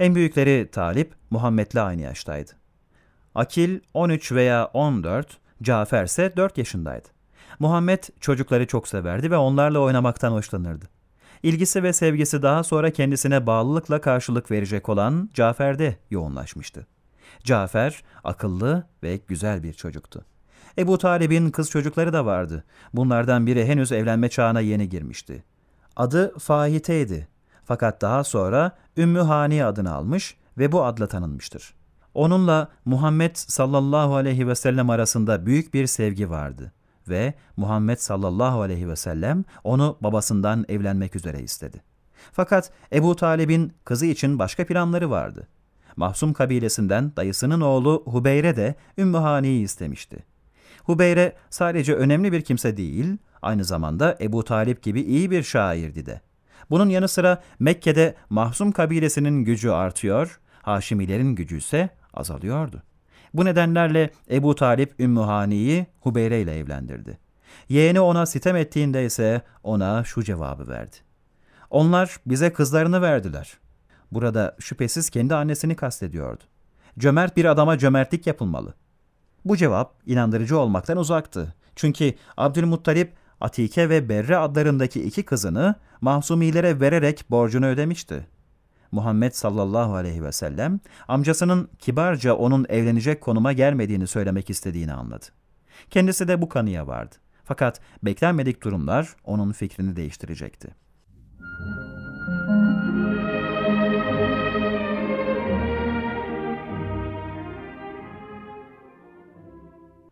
En büyükleri Talip, Muhammed'le aynı yaştaydı. Akil 13 veya 14, Cafer ise 4 yaşındaydı. Muhammed çocukları çok severdi ve onlarla oynamaktan hoşlanırdı. İlgisi ve sevgisi daha sonra kendisine bağlılıkla karşılık verecek olan Cafer'de yoğunlaşmıştı. Cafer akıllı ve güzel bir çocuktu. Ebu Talib'in kız çocukları da vardı. Bunlardan biri henüz evlenme çağına yeni girmişti. Adı Fahite'ydi. Fakat daha sonra Ümmü Hani adını almış ve bu adla tanınmıştır. Onunla Muhammed sallallahu aleyhi ve sellem arasında büyük bir sevgi vardı ve Muhammed sallallahu aleyhi ve sellem onu babasından evlenmek üzere istedi. Fakat Ebu Talib'in kızı için başka planları vardı. Mahsum kabilesinden dayısının oğlu Hubeyre de Ümmü Hani'yi istemişti. Hubeyre sadece önemli bir kimse değil, aynı zamanda Ebu Talip gibi iyi bir şairdi de. Bunun yanı sıra Mekke'de Mahsum kabilesinin gücü artıyor, Haşimilerin gücü ise azalıyordu. Bu nedenlerle Ebu Talip Ümmühani'yi Hubeyre ile evlendirdi. Yeğeni ona sitem ettiğinde ise ona şu cevabı verdi. Onlar bize kızlarını verdiler. Burada şüphesiz kendi annesini kastediyordu. Cömert bir adama cömertlik yapılmalı. Bu cevap inandırıcı olmaktan uzaktı. Çünkü Abdülmuttalip Atike ve Berre adlarındaki iki kızını mahsumilere vererek borcunu ödemişti. Muhammed sallallahu aleyhi ve sellem amcasının kibarca onun evlenecek konuma gelmediğini söylemek istediğini anladı. Kendisi de bu kanıya vardı. Fakat beklenmedik durumlar onun fikrini değiştirecekti.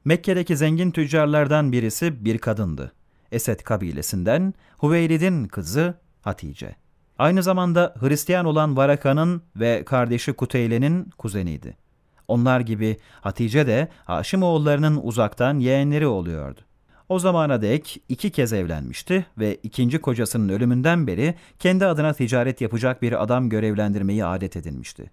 Mekke'deki zengin tüccarlardan birisi bir kadındı. Esed kabilesinden Hüveylid'in kızı Hatice. Aynı zamanda Hristiyan olan Varaka'nın ve kardeşi Kuteyle'nin kuzeniydi. Onlar gibi Hatice de Haşimoğullarının uzaktan yeğenleri oluyordu. O zamana dek iki kez evlenmişti ve ikinci kocasının ölümünden beri kendi adına ticaret yapacak bir adam görevlendirmeyi adet edinmişti.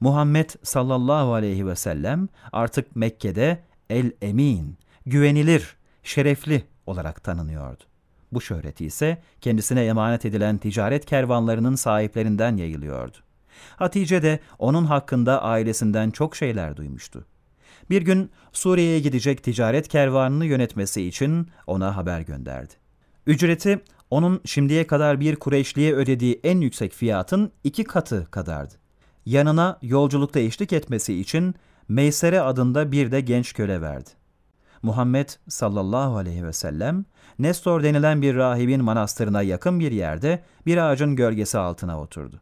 Muhammed sallallahu aleyhi ve sellem artık Mekke'de el-emin, güvenilir, şerefli olarak tanınıyordu. Bu şöhreti ise kendisine emanet edilen ticaret kervanlarının sahiplerinden yayılıyordu. Hatice de onun hakkında ailesinden çok şeyler duymuştu. Bir gün Suriye'ye gidecek ticaret kervanını yönetmesi için ona haber gönderdi. Ücreti onun şimdiye kadar bir Kureyşli'ye ödediği en yüksek fiyatın iki katı kadardı. Yanına yolculukta eşlik etmesi için Meysere adında bir de genç köle verdi. Muhammed sallallahu aleyhi ve sellem Nestor denilen bir rahibin manastırına yakın bir yerde bir ağacın gölgesi altına oturdu.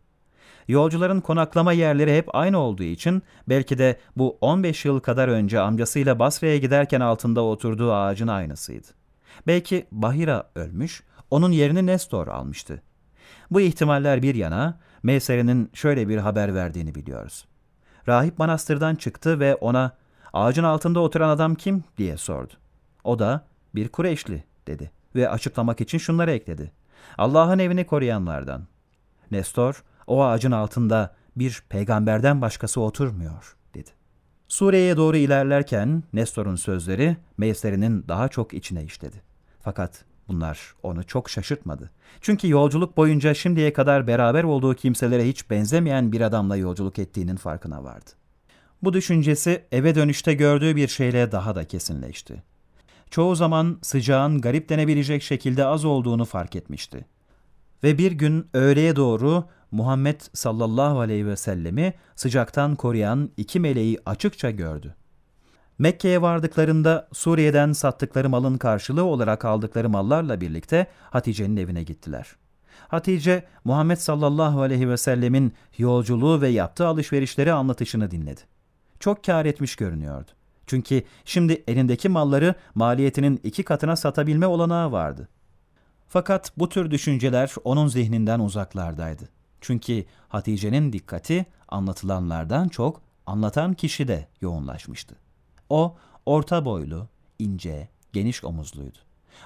Yolcuların konaklama yerleri hep aynı olduğu için belki de bu 15 yıl kadar önce amcasıyla Basra'ya giderken altında oturduğu ağacın aynısıydı. Belki Bahira ölmüş, onun yerini Nestor almıştı. Bu ihtimaller bir yana, Meysere'nin şöyle bir haber verdiğini biliyoruz. Rahip manastırdan çıktı ve ona ağacın altında oturan adam kim diye sordu. O da bir Kureyşli dedi ve açıklamak için şunları ekledi. Allah'ın evini koruyanlardan. Nestor, o ağacın altında bir peygamberden başkası oturmuyor dedi. Suriye'ye doğru ilerlerken Nestor'un sözleri Meysere'nin daha çok içine işledi. Fakat bunlar onu çok şaşırtmadı. Çünkü yolculuk boyunca şimdiye kadar beraber olduğu kimselere hiç benzemeyen bir adamla yolculuk ettiğinin farkına vardı. Bu düşüncesi eve dönüşte gördüğü bir şeyle daha da kesinleşti. Çoğu zaman sıcağın garip denebilecek şekilde az olduğunu fark etmişti. Ve bir gün öğleye doğru Muhammed sallallahu aleyhi ve sellemi sıcaktan koruyan iki meleği açıkça gördü. Mekke'ye vardıklarında Suriye'den sattıkları malın karşılığı olarak aldıkları mallarla birlikte Hatice'nin evine gittiler. Hatice, Muhammed sallallahu aleyhi ve sellemin yolculuğu ve yaptığı alışverişleri anlatışını dinledi. Çok kar etmiş görünüyordu. Çünkü şimdi elindeki malları maliyetinin iki katına satabilme olanağı vardı. Fakat bu tür düşünceler onun zihninden uzaklardaydı. Çünkü Hatice'nin dikkati anlatılanlardan çok anlatan kişide yoğunlaşmıştı. O orta boylu, ince, geniş omuzluydu.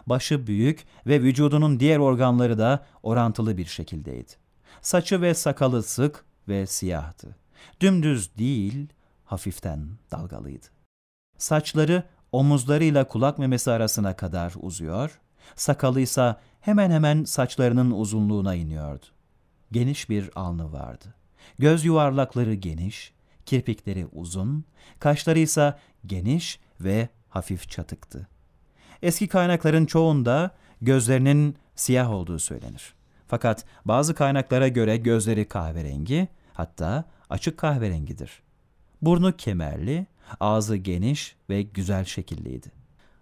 Başı büyük ve vücudunun diğer organları da orantılı bir şekildeydi. Saçı ve sakalı sık ve siyahtı. Dümdüz değil, hafiften dalgalıydı. Saçları omuzlarıyla kulak memesi arasına kadar uzuyor, sakalıysa hemen hemen saçlarının uzunluğuna iniyordu. Geniş bir alnı vardı. Göz yuvarlakları geniş, kirpikleri uzun, kaşları ise geniş ve hafif çatıktı. Eski kaynakların çoğunda gözlerinin siyah olduğu söylenir. Fakat bazı kaynaklara göre gözleri kahverengi, hatta açık kahverengidir. Burnu kemerli, ağzı geniş ve güzel şekilliydi.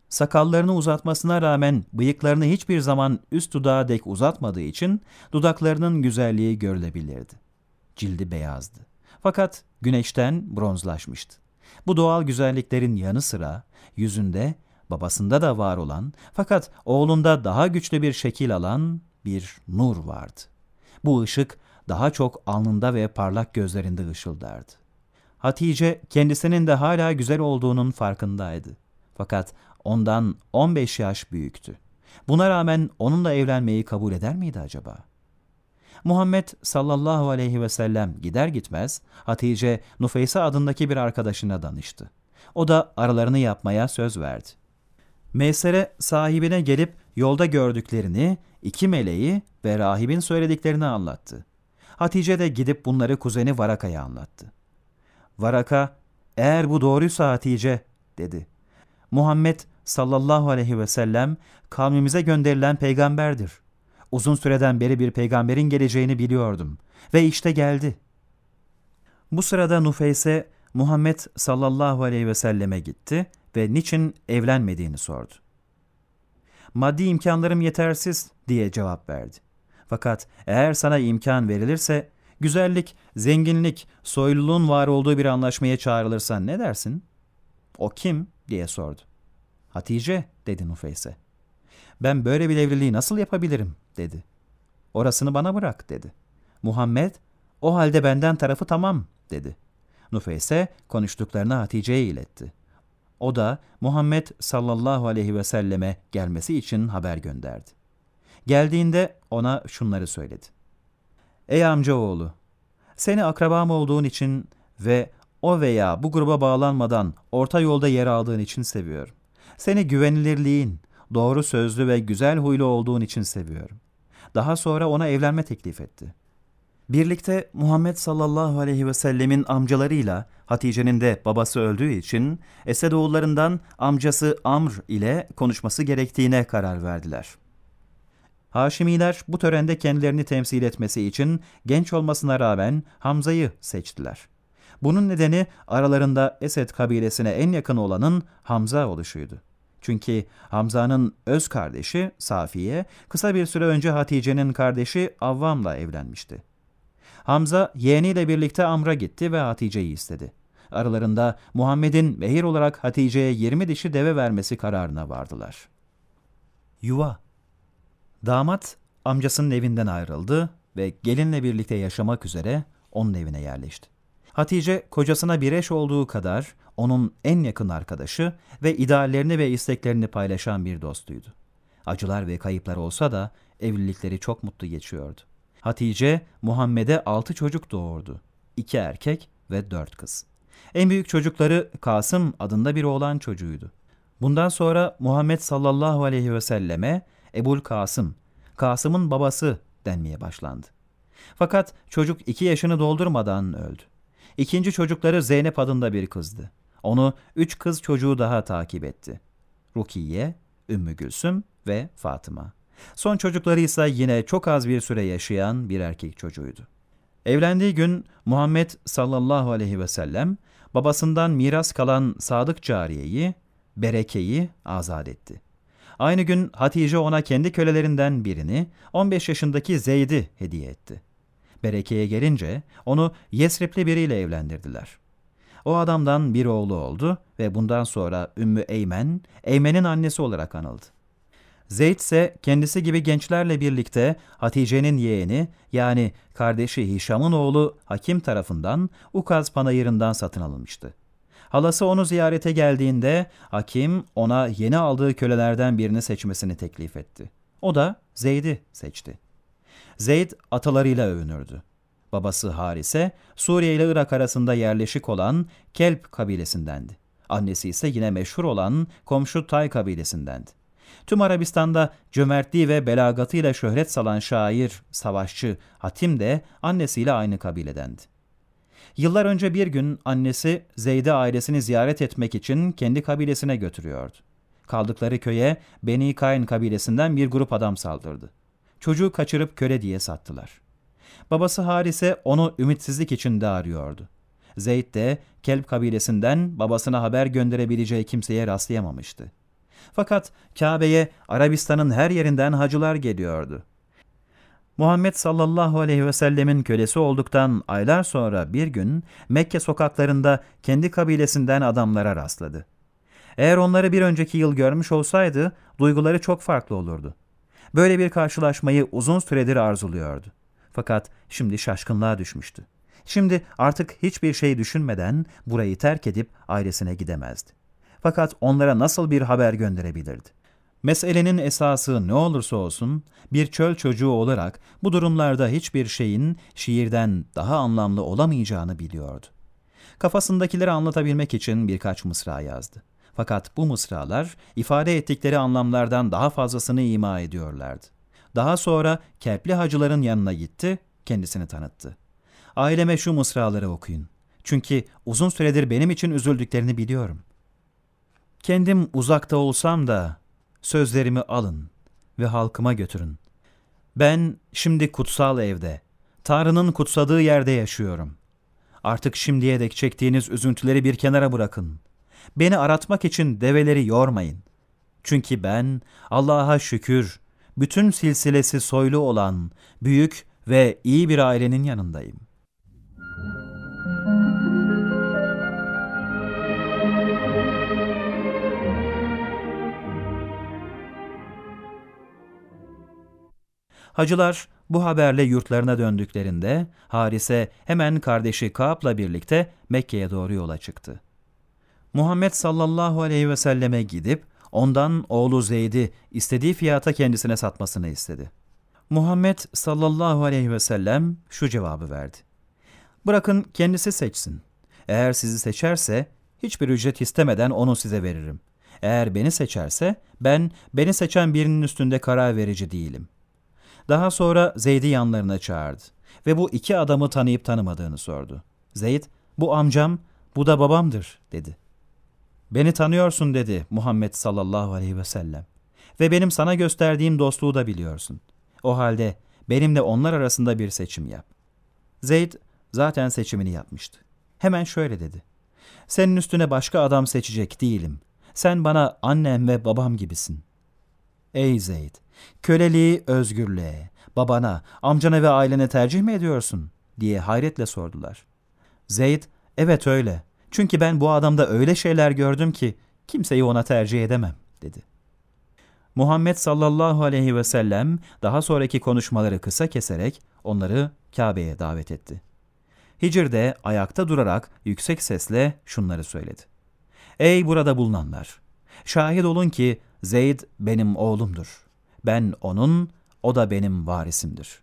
Sakallarını uzatmasına rağmen bıyıklarını hiçbir zaman üst dudağa dek uzatmadığı için dudaklarının güzelliği görülebilirdi. Cildi beyazdı. Fakat güneşten bronzlaşmıştı. Bu doğal güzelliklerin yanı sıra yüzünde babasında da var olan fakat oğlunda daha güçlü bir şekil alan bir nur vardı. Bu ışık daha çok alnında ve parlak gözlerinde ışıldardı. Hatice kendisinin de hala güzel olduğunun farkındaydı. Fakat ondan 15 yaş büyüktü. Buna rağmen onunla evlenmeyi kabul eder miydi acaba? Muhammed sallallahu aleyhi ve sellem gider gitmez Hatice Nufeysa adındaki bir arkadaşına danıştı. O da aralarını yapmaya söz verdi. Meysere sahibine gelip yolda gördüklerini, iki meleği ve rahibin söylediklerini anlattı. Hatice de gidip bunları kuzeni Varaka'ya anlattı. Varaka, eğer bu doğruysa Hatice, dedi. Muhammed sallallahu aleyhi ve sellem kavmimize gönderilen peygamberdir. Uzun süreden beri bir peygamberin geleceğini biliyordum ve işte geldi. Bu sırada Nufeyse Muhammed sallallahu aleyhi ve selleme gitti ve niçin evlenmediğini sordu. Maddi imkanlarım yetersiz diye cevap verdi. Fakat eğer sana imkan verilirse, güzellik, zenginlik, soyluluğun var olduğu bir anlaşmaya çağrılırsan ne dersin? O kim diye sordu. Hatice dedi Nufeyse. Ben böyle bir evliliği nasıl yapabilirim dedi. Orasını bana bırak dedi. Muhammed o halde benden tarafı tamam dedi. Nufeyse konuştuklarını Hatice'ye iletti. O da Muhammed sallallahu aleyhi ve selleme gelmesi için haber gönderdi. Geldiğinde ona şunları söyledi. Ey amcaoğlu, seni akrabam olduğun için ve o veya bu gruba bağlanmadan orta yolda yer aldığın için seviyorum. Seni güvenilirliğin, doğru sözlü ve güzel huylu olduğun için seviyorum. Daha sonra ona evlenme teklif etti. Birlikte Muhammed sallallahu aleyhi ve sellemin amcalarıyla Hatice'nin de babası öldüğü için Esedoğullarından amcası Amr ile konuşması gerektiğine karar verdiler. Haşimiler bu törende kendilerini temsil etmesi için genç olmasına rağmen Hamza'yı seçtiler. Bunun nedeni aralarında Esed kabilesine en yakın olanın Hamza oluşuydu. Çünkü Hamza'nın öz kardeşi Safiye kısa bir süre önce Hatice'nin kardeşi Avvam'la evlenmişti. Hamza yeğeniyle birlikte Amr'a gitti ve Hatice'yi istedi. Aralarında Muhammed'in mehir olarak Hatice'ye 20 dişi deve vermesi kararına vardılar. Yuva Damat amcasının evinden ayrıldı ve gelinle birlikte yaşamak üzere onun evine yerleşti. Hatice kocasına bir eş olduğu kadar onun en yakın arkadaşı ve ideallerini ve isteklerini paylaşan bir dostuydu. Acılar ve kayıplar olsa da evlilikleri çok mutlu geçiyordu. Hatice Muhammed'e altı çocuk doğurdu. İki erkek ve dört kız. En büyük çocukları Kasım adında bir oğlan çocuğuydu. Bundan sonra Muhammed sallallahu aleyhi ve selleme Ebul Kasım, Kasım'ın babası denmeye başlandı. Fakat çocuk iki yaşını doldurmadan öldü. İkinci çocukları Zeynep adında bir kızdı. Onu üç kız çocuğu daha takip etti. Rukiye, Ümmü Gülsüm ve Fatıma. Son çocukları ise yine çok az bir süre yaşayan bir erkek çocuğuydu. Evlendiği gün Muhammed sallallahu aleyhi ve sellem babasından miras kalan sadık cariyeyi, Bereke'yi azat etti. Aynı gün Hatice ona kendi kölelerinden birini 15 yaşındaki Zeyd'i hediye etti. Bereke'ye gelince onu Yesripli biriyle evlendirdiler. O adamdan bir oğlu oldu ve bundan sonra Ümmü Eymen, Eymen'in annesi olarak anıldı. Zeyd ise kendisi gibi gençlerle birlikte Hatice'nin yeğeni yani kardeşi Hişam'ın oğlu Hakim tarafından Ukaz panayırından satın alınmıştı. Halası onu ziyarete geldiğinde Hakim ona yeni aldığı kölelerden birini seçmesini teklif etti. O da Zeyd'i seçti. Zeyd atalarıyla övünürdü. Babası Harise, Suriye ile Irak arasında yerleşik olan Kelp kabilesindendi. Annesi ise yine meşhur olan komşu Tay kabilesindendi. Tüm Arabistan'da cömertliği ve belagatıyla şöhret salan şair, savaşçı Hatim de annesiyle aynı kabiledendi. Yıllar önce bir gün annesi Zeyde ailesini ziyaret etmek için kendi kabilesine götürüyordu. Kaldıkları köye Beni Kayn kabilesinden bir grup adam saldırdı. Çocuğu kaçırıp köle diye sattılar. Babası Harise onu ümitsizlik içinde arıyordu. Zeyd de Kelp kabilesinden babasına haber gönderebileceği kimseye rastlayamamıştı. Fakat Kabe'ye Arabistan'ın her yerinden hacılar geliyordu. Muhammed sallallahu aleyhi ve sellemin kölesi olduktan aylar sonra bir gün Mekke sokaklarında kendi kabilesinden adamlara rastladı. Eğer onları bir önceki yıl görmüş olsaydı duyguları çok farklı olurdu. Böyle bir karşılaşmayı uzun süredir arzuluyordu. Fakat şimdi şaşkınlığa düşmüştü. Şimdi artık hiçbir şey düşünmeden burayı terk edip ailesine gidemezdi. Fakat onlara nasıl bir haber gönderebilirdi? Meselenin esası ne olursa olsun bir çöl çocuğu olarak bu durumlarda hiçbir şeyin şiirden daha anlamlı olamayacağını biliyordu. Kafasındakileri anlatabilmek için birkaç mısra yazdı. Fakat bu mısralar ifade ettikleri anlamlardan daha fazlasını ima ediyorlardı. Daha sonra Kelpli hacıların yanına gitti, kendisini tanıttı. Aileme şu mısraları okuyun. Çünkü uzun süredir benim için üzüldüklerini biliyorum. Kendim uzakta olsam da sözlerimi alın ve halkıma götürün. Ben şimdi kutsal evde, Tanrı'nın kutsadığı yerde yaşıyorum. Artık şimdiye dek çektiğiniz üzüntüleri bir kenara bırakın. Beni aratmak için develeri yormayın. Çünkü ben Allah'a şükür bütün silsilesi soylu olan büyük ve iyi bir ailenin yanındayım. Hacılar bu haberle yurtlarına döndüklerinde Harise hemen kardeşi Kaab'la birlikte Mekke'ye doğru yola çıktı. Muhammed sallallahu aleyhi ve selleme gidip ondan oğlu Zeyd'i istediği fiyata kendisine satmasını istedi. Muhammed sallallahu aleyhi ve sellem şu cevabı verdi. Bırakın kendisi seçsin. Eğer sizi seçerse hiçbir ücret istemeden onu size veririm. Eğer beni seçerse ben beni seçen birinin üstünde karar verici değilim. Daha sonra Zeyd'i yanlarına çağırdı ve bu iki adamı tanıyıp tanımadığını sordu. Zeyd, bu amcam, bu da babamdır dedi. Beni tanıyorsun dedi Muhammed sallallahu aleyhi ve sellem. Ve benim sana gösterdiğim dostluğu da biliyorsun. O halde benimle onlar arasında bir seçim yap. Zeyd zaten seçimini yapmıştı. Hemen şöyle dedi. Senin üstüne başka adam seçecek değilim. Sen bana annem ve babam gibisin. Ey Zeyd, köleliği özgürlüğe, babana, amcana ve ailene tercih mi ediyorsun? diye hayretle sordular. Zeyd, evet öyle. Çünkü ben bu adamda öyle şeyler gördüm ki kimseyi ona tercih edemem, dedi. Muhammed sallallahu aleyhi ve sellem daha sonraki konuşmaları kısa keserek onları Kabe'ye davet etti. Hicr'de ayakta durarak yüksek sesle şunları söyledi. Ey burada bulunanlar! Şahit olun ki Zeyd benim oğlumdur. Ben onun, o da benim varisimdir.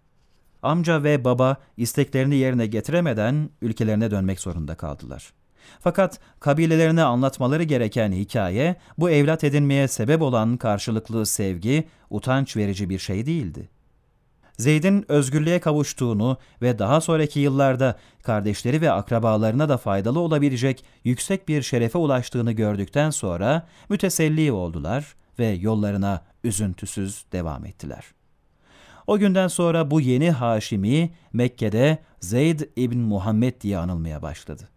Amca ve baba isteklerini yerine getiremeden ülkelerine dönmek zorunda kaldılar. Fakat kabilelerine anlatmaları gereken hikaye bu evlat edinmeye sebep olan karşılıklı sevgi utanç verici bir şey değildi. Zeyd'in özgürlüğe kavuştuğunu ve daha sonraki yıllarda kardeşleri ve akrabalarına da faydalı olabilecek yüksek bir şerefe ulaştığını gördükten sonra müteselli oldular ve yollarına üzüntüsüz devam ettiler. O günden sonra bu yeni Haşimi Mekke'de Zeyd ibn Muhammed diye anılmaya başladı.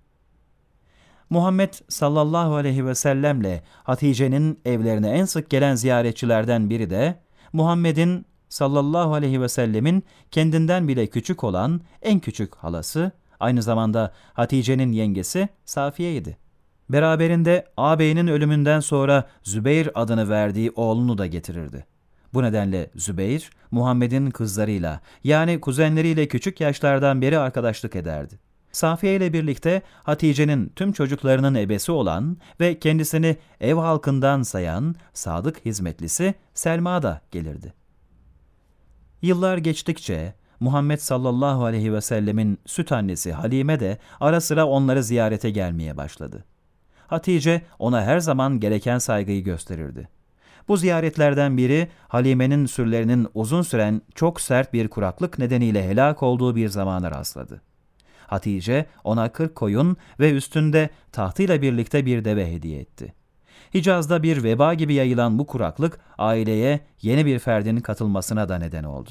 Muhammed sallallahu aleyhi ve sellemle Hatice'nin evlerine en sık gelen ziyaretçilerden biri de Muhammed'in sallallahu aleyhi ve sellemin kendinden bile küçük olan en küçük halası, aynı zamanda Hatice'nin yengesi Safiye'ydi. Beraberinde ağabeyinin ölümünden sonra Zübeyir adını verdiği oğlunu da getirirdi. Bu nedenle Zübeyir, Muhammed'in kızlarıyla yani kuzenleriyle küçük yaşlardan beri arkadaşlık ederdi. Safiye ile birlikte Hatice'nin tüm çocuklarının ebesi olan ve kendisini ev halkından sayan sadık hizmetlisi Selma da gelirdi. Yıllar geçtikçe Muhammed sallallahu aleyhi ve sellemin süt annesi Halime de ara sıra onları ziyarete gelmeye başladı. Hatice ona her zaman gereken saygıyı gösterirdi. Bu ziyaretlerden biri Halime'nin sürülerinin uzun süren çok sert bir kuraklık nedeniyle helak olduğu bir zamana rastladı. Hatice ona kırk koyun ve üstünde tahtıyla birlikte bir deve hediye etti. Hicaz'da bir veba gibi yayılan bu kuraklık aileye yeni bir ferdin katılmasına da neden oldu.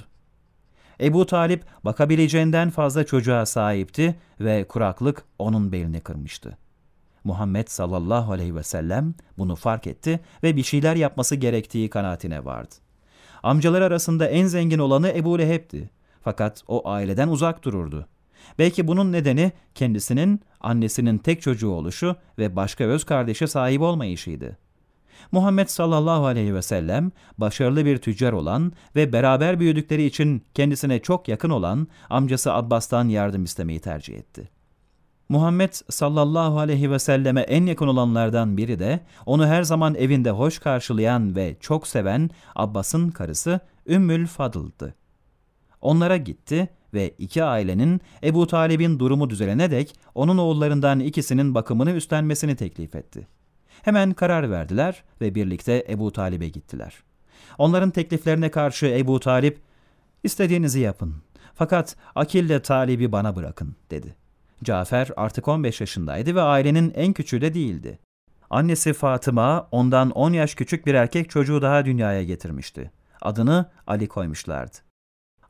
Ebu Talip bakabileceğinden fazla çocuğa sahipti ve kuraklık onun belini kırmıştı. Muhammed sallallahu aleyhi ve sellem bunu fark etti ve bir şeyler yapması gerektiği kanaatine vardı. Amcalar arasında en zengin olanı Ebu Leheb'ti. Fakat o aileden uzak dururdu. Belki bunun nedeni kendisinin annesinin tek çocuğu oluşu ve başka öz kardeşe sahip olmayışıydı. Muhammed sallallahu aleyhi ve sellem başarılı bir tüccar olan ve beraber büyüdükleri için kendisine çok yakın olan amcası Abbas'tan yardım istemeyi tercih etti. Muhammed sallallahu aleyhi ve selleme en yakın olanlardan biri de onu her zaman evinde hoş karşılayan ve çok seven Abbas'ın karısı Ümmül Fadıl'dı. Onlara gitti ve iki ailenin Ebu Talib'in durumu düzelene dek onun oğullarından ikisinin bakımını üstlenmesini teklif etti. Hemen karar verdiler ve birlikte Ebu Talib'e gittiler. Onların tekliflerine karşı Ebu Talip, istediğinizi yapın fakat Akil'le Talib'i bana bırakın dedi. Cafer artık 15 yaşındaydı ve ailenin en küçüğü de değildi. Annesi Fatıma ondan 10 yaş küçük bir erkek çocuğu daha dünyaya getirmişti. Adını Ali koymuşlardı.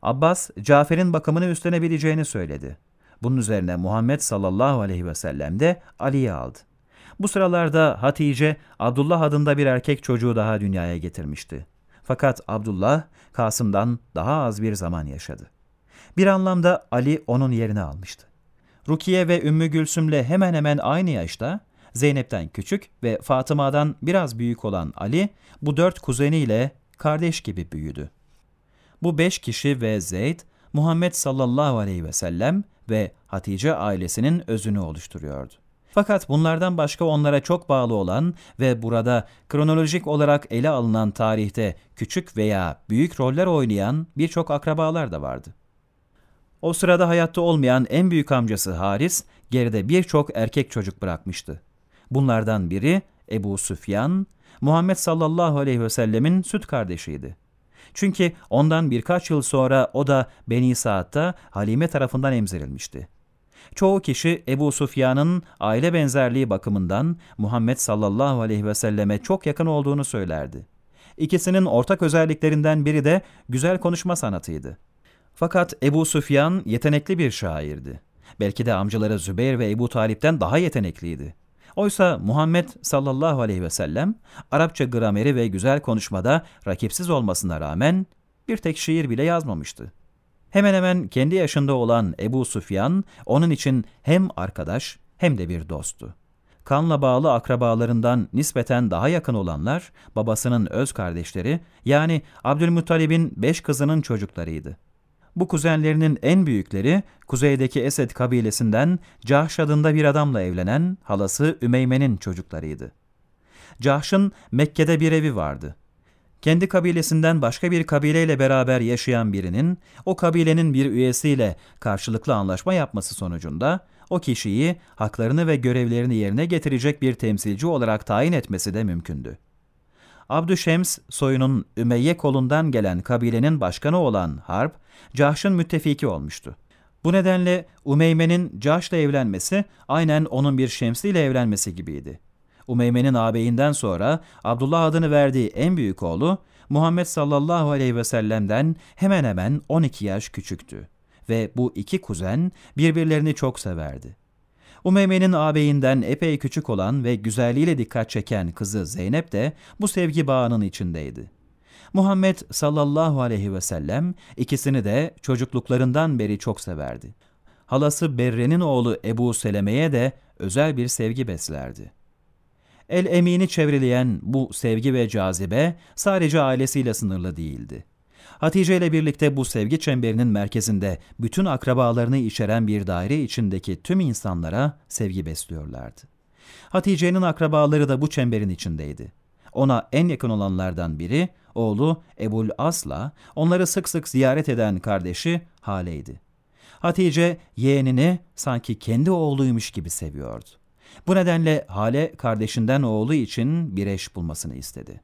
Abbas, Cafer'in bakımını üstlenebileceğini söyledi. Bunun üzerine Muhammed sallallahu aleyhi ve sellem de Ali'yi aldı. Bu sıralarda Hatice, Abdullah adında bir erkek çocuğu daha dünyaya getirmişti. Fakat Abdullah, Kasım'dan daha az bir zaman yaşadı. Bir anlamda Ali onun yerini almıştı. Rukiye ve Ümmü Gülsüm'le hemen hemen aynı yaşta, Zeynep'ten küçük ve Fatıma'dan biraz büyük olan Ali, bu dört kuzeniyle kardeş gibi büyüdü. Bu beş kişi ve Zeyd, Muhammed sallallahu aleyhi ve sellem ve Hatice ailesinin özünü oluşturuyordu. Fakat bunlardan başka onlara çok bağlı olan ve burada kronolojik olarak ele alınan tarihte küçük veya büyük roller oynayan birçok akrabalar da vardı. O sırada hayatta olmayan en büyük amcası Haris, geride birçok erkek çocuk bırakmıştı. Bunlardan biri Ebu Süfyan, Muhammed sallallahu aleyhi ve sellemin süt kardeşiydi. Çünkü ondan birkaç yıl sonra o da Beni Saad'da Halime tarafından emzirilmişti. Çoğu kişi Ebu Sufyan'ın aile benzerliği bakımından Muhammed sallallahu aleyhi ve selleme çok yakın olduğunu söylerdi. İkisinin ortak özelliklerinden biri de güzel konuşma sanatıydı. Fakat Ebu Süfyan yetenekli bir şairdi. Belki de amcaları Zübeyir ve Ebu Talip'ten daha yetenekliydi. Oysa Muhammed sallallahu aleyhi ve sellem Arapça grameri ve güzel konuşmada rakipsiz olmasına rağmen bir tek şiir bile yazmamıştı. Hemen hemen kendi yaşında olan Ebu Süfyan onun için hem arkadaş hem de bir dosttu. Kanla bağlı akrabalarından nispeten daha yakın olanlar babasının öz kardeşleri yani Abdülmuttalib'in beş kızının çocuklarıydı. Bu kuzenlerinin en büyükleri kuzeydeki Esed kabilesinden Cahş adında bir adamla evlenen halası Ümeyme'nin çocuklarıydı. Cahş'ın Mekke'de bir evi vardı. Kendi kabilesinden başka bir kabileyle beraber yaşayan birinin o kabilenin bir üyesiyle karşılıklı anlaşma yapması sonucunda o kişiyi haklarını ve görevlerini yerine getirecek bir temsilci olarak tayin etmesi de mümkündü. Abdüşems soyunun Ümeyye kolundan gelen kabilenin başkanı olan Harp, Cahş'ın müttefiki olmuştu. Bu nedenle Umeyme'nin Cahş'la evlenmesi aynen onun bir Şemsi ile evlenmesi gibiydi. Umeyme'nin ağabeyinden sonra Abdullah adını verdiği en büyük oğlu Muhammed sallallahu aleyhi ve sellem'den hemen hemen 12 yaş küçüktü ve bu iki kuzen birbirlerini çok severdi. Umeyme'nin ağabeyinden epey küçük olan ve güzelliğiyle dikkat çeken kızı Zeynep de bu sevgi bağının içindeydi. Muhammed sallallahu aleyhi ve sellem ikisini de çocukluklarından beri çok severdi. Halası Berre'nin oğlu Ebu Seleme'ye de özel bir sevgi beslerdi. El Emin'i çevreleyen bu sevgi ve cazibe sadece ailesiyle sınırlı değildi. Hatice ile birlikte bu sevgi çemberinin merkezinde bütün akrabalarını içeren bir daire içindeki tüm insanlara sevgi besliyorlardı. Hatice'nin akrabaları da bu çemberin içindeydi. Ona en yakın olanlardan biri oğlu Ebul Asla, onları sık sık ziyaret eden kardeşi Hale'ydi. Hatice yeğenini sanki kendi oğluymuş gibi seviyordu. Bu nedenle Hale kardeşinden oğlu için bir eş bulmasını istedi.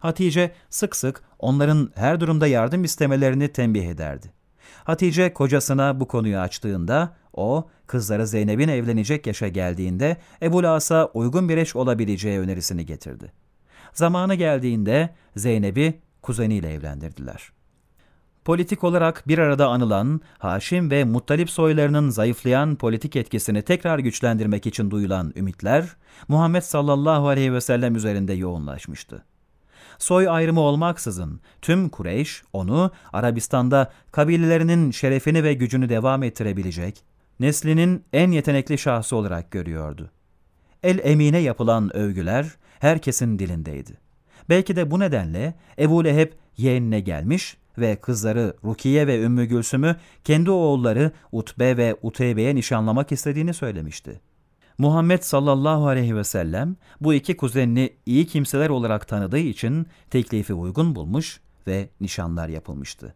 Hatice sık sık onların her durumda yardım istemelerini tembih ederdi. Hatice kocasına bu konuyu açtığında o kızları Zeynep'in evlenecek yaşa geldiğinde Ebu As'a uygun bir eş olabileceği önerisini getirdi. Zamanı geldiğinde Zeynep'i kuzeniyle evlendirdiler. Politik olarak bir arada anılan Haşim ve Muttalip soylarının zayıflayan politik etkisini tekrar güçlendirmek için duyulan ümitler Muhammed sallallahu aleyhi ve sellem üzerinde yoğunlaşmıştı soy ayrımı olmaksızın tüm Kureyş onu Arabistan'da kabilelerinin şerefini ve gücünü devam ettirebilecek, neslinin en yetenekli şahsı olarak görüyordu. El Emine yapılan övgüler herkesin dilindeydi. Belki de bu nedenle Ebu Leheb yeğenine gelmiş ve kızları Rukiye ve Ümmü Gülsüm'ü kendi oğulları Utbe ve Uteybe'ye nişanlamak istediğini söylemişti. Muhammed sallallahu aleyhi ve sellem bu iki kuzenini iyi kimseler olarak tanıdığı için teklifi uygun bulmuş ve nişanlar yapılmıştı.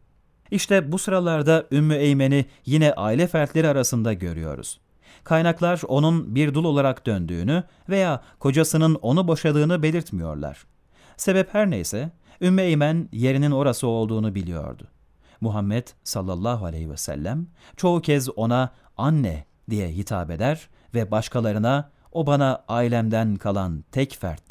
İşte bu sıralarda Ümmü Eymen'i yine aile fertleri arasında görüyoruz. Kaynaklar onun bir dul olarak döndüğünü veya kocasının onu boşadığını belirtmiyorlar. Sebep her neyse Ümmü Eymen yerinin orası olduğunu biliyordu. Muhammed sallallahu aleyhi ve sellem çoğu kez ona anne diye hitap eder ve başkalarına o bana ailemden kalan tek fertti